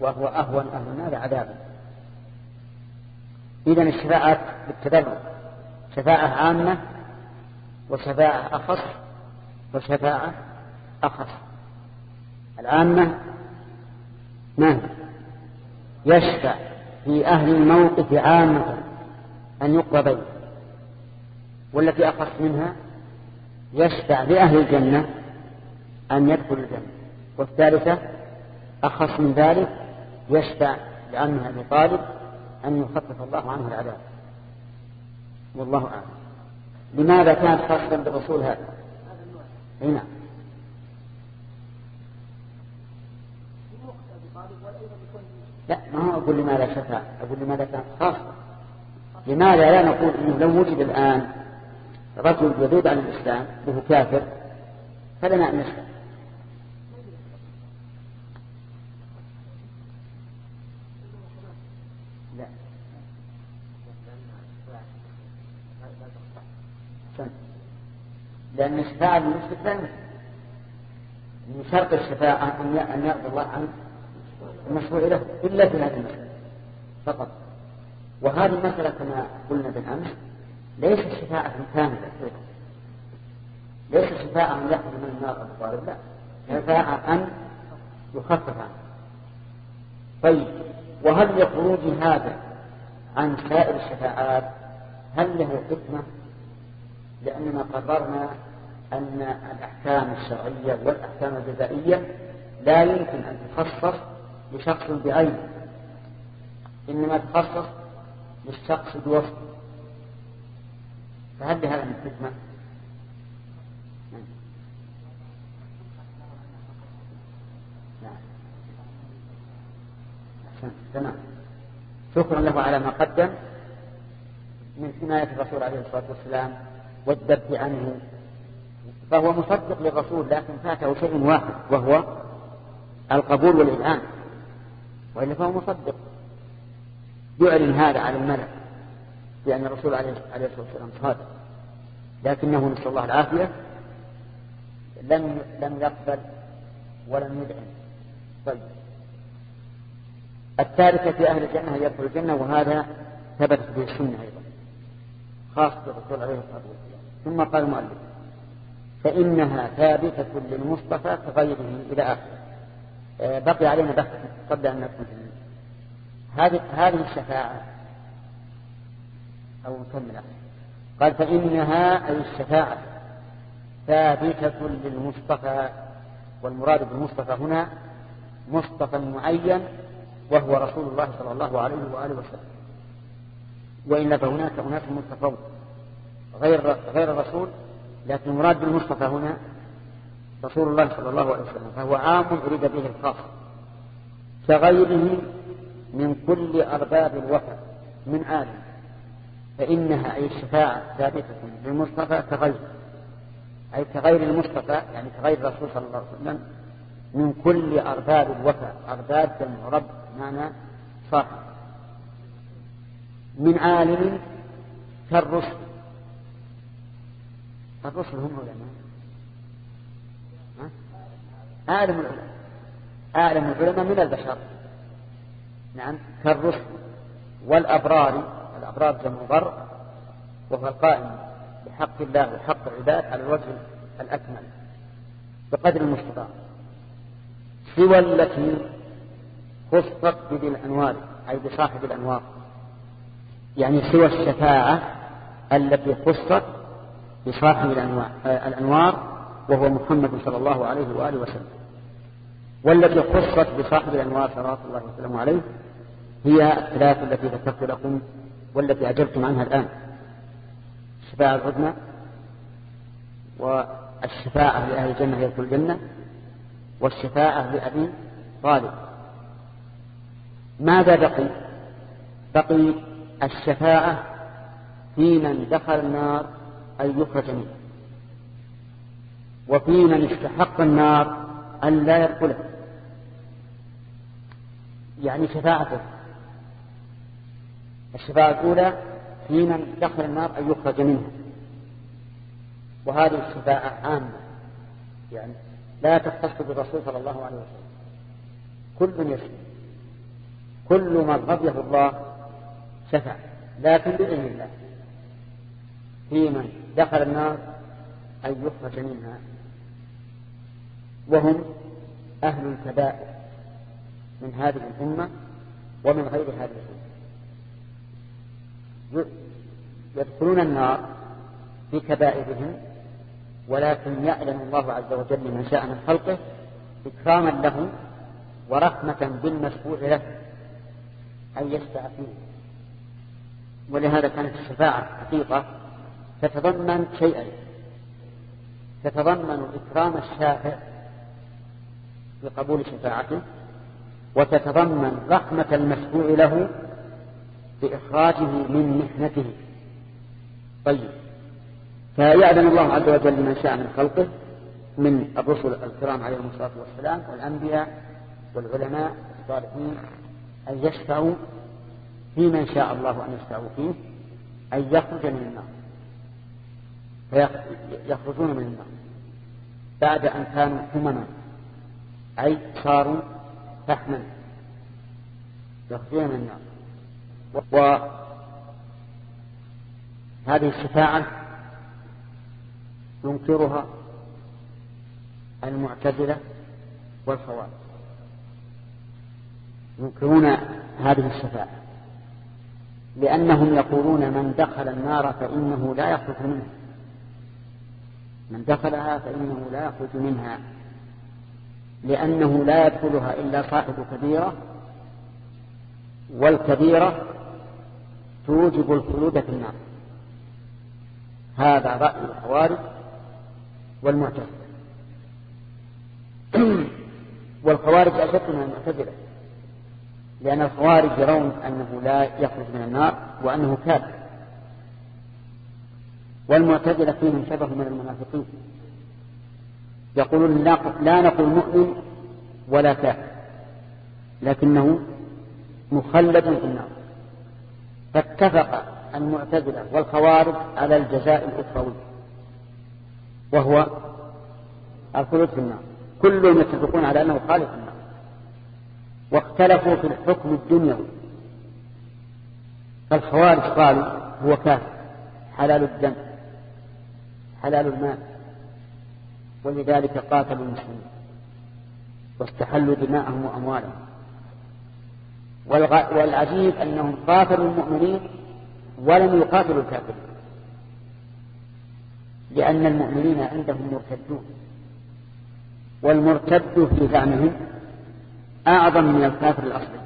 وهو أهون أهل النار عذابا. إذا الشفاعات بالتدرج شفاعة عامة وشفاعة أخص وشفاعة أخص. العامة ما يشفع في أهل الموقف عامة أن يقضى بينه والتي أخص منها يشفع لأهل الجنة أن يدخل الجنة. والثالثة أخص من ذلك يشفع لعمه أبي طالب أن يخفف الله عنه العذاب. والله أعلم. لماذا كانت خاصة بالرسول هذا؟ اي نعم لا ما أقول لماذا شفع أقول لماذا كانت خاصة لماذا لا نقول إنه لو وجد الآن رجل يذود عن الإسلام وهو كافر فلنا أن نشفع لأن الشفاعة للمشرك لا من شرط الشفاعة أن يرضى الله عنه. المشروع له إلا في هذه المسألة. فقط. وهذه المسألة كما قلنا بالأمس ليست شفاعة كاملة ليس شفاعة أن يخرج من النار أبو لا. شفاعة أن يخفف عنه. طيب. وهل لخروج هذا عن سائر الشفاعات؟ هل له حكمة؟ لأننا قررنا أن الأحكام الشرعية والأحكام الجزائية لا يمكن أن تخصص لشخص بعينه إنما تخصص للشخص بوصفه فهل لهذا من حكمة؟ تمام. شكرا له على ما قدم. من حماية الرسول عليه الصلاة والسلام والذب عنه. فهو مصدق للرسول لكن فاته شيء واحد وهو القبول والإذعان وإلا فهو مصدق. يعلن هذا على الملأ بأن الرسول عليه الصلاة والسلام صادق. لكنه نسأل الله العافية لم لم يقبل ولم يدعم طيب. الثالثة في أهل الجنة يدخل الجنة وهذا ثبتت به السنة أيضا خاص بالرسول عليه الصلاة والسلام. ثم قال المؤلف فإنها ثابتة للمصطفى كغيره إلى آخره. بقي علينا بحث قبل أن ندخل هذه هذه الشفاعة. أو نكمل قال فإنها أي الشفاعة ثابتة للمصطفى والمراد بالمصطفى هنا مصطفى معين وهو رسول الله صلى الله عليه وآله وسلم. وإلا فهناك أناس مصطفون غير غير الرسول لكن المراد بالمصطفى هنا رسول الله صلى الله عليه وسلم فهو عام أريد به الخاص. كغيره من كل أرباب الوفاء من آدم فإنها أي الشفاعة ثابتة للمصطفى كغير أي كغير المصطفى يعني كغير الرسول صلى الله عليه وسلم من كل أرباب الوفاء أرباب جمع رب معنى صاحب. من عالم كالرسل. الرسل هم علماء أعلم العلماء. أعلم العلماء من البشر. نعم. كالرسل والأبرار. الأبرار جمع بر وهو القائم بحق الله وحق العباد على الوجه الأكمل بقدر المستطاع. سوى التي خصت بذي الأنوار أي بصاحب الأنوار. يعني سوى الشفاعة التي خصت بصاحب الأنوار وهو محمد صلى الله عليه وآله وسلم. والتي خصت بصاحب الأنوار صلى الله وسلم عليه هي الثلاث التي ذكرت لكم والتي أجبتم عنها الآن. الشفاعة العظمى والشفاعة لأهل الجنة يدخل الجنة والشفاعة لأبي طالب. ماذا بقي؟ بقي الشفاعة في من دخل النار أن يخرج منه. وفي من استحق النار أن لا يدخله. يعني شفاعته. الشفاعة الأولى في من دخل النار أن يخرج منها. وهذه الشفاعة عامة. يعني لا تختص بالرسول صلى الله عليه وسلم. كل يسلم. كل من رضيه الله شفع. لكن بإذن الله. في من دخل النار أن يخرج منها. وهم أهل الكبائر من هذه الأمة ومن غير هذه الأمة. يدخلون النار بكبائرهم ولكن يعلم الله عز وجل من شاء من خلقه إكراما له ورحمة بالمشفوع له أن يشفع فيه. ولهذا كانت الشفاعة حقيقة تتضمن شيئين. تتضمن إكرام الشافع بقبول شفاعته وتتضمن رحمة المشفوع له بإخراجه من محنته. طيب. فيعلم الله عز وجل من شاء من خلقه من الرسل الكرام عليهم الصلاة والسلام والأنبياء والعلماء الصالحين أن يشفعوا في من شاء الله أن يشفعوا فيه أن يخرج من النار. فيخرجون من النار. بعد أن كانوا همما أي صاروا فحما يخرجون من النار وهذه الشفاعة ينكرها المعتزلة والخوارج. ينكرون هذه الشفاعة لأنهم يقولون من دخل النار فإنه لا يخرج منها. من دخلها فإنه لا يخرج منها. لأنه لا يدخلها إلا صاحب كبيرة والكبيرة توجب الخلود في النار. هذا رأي الخوارج والمعتزلة. والخوارج أشد من المعتزلة لأن الخوارج يرون أنه لا يخرج من النار وأنه كافر. والمعتزلة فيهم شبه من المنافقين. يقولون لا نقول مؤمن ولا كافر لكنه مخلد في النار. فاتفق المعتزلة والخوارج على الجزاء الأخروي وهو الخلود في النار. كلهم يتفقون على أنه خالق النار واختلفوا في الحكم الدنيوي. فالخوارج قالوا هو كافر حلال الدم حلال المال. ولذلك قاتلوا المسلمين واستحلوا دماءهم وأموالهم. والعجيب أنهم قاتلوا المؤمنين ولم يقاتلوا الكافرين. لأن المؤمنين عندهم مرتدون. والمرتد في زعمهم أعظم من الكافر الأصلي.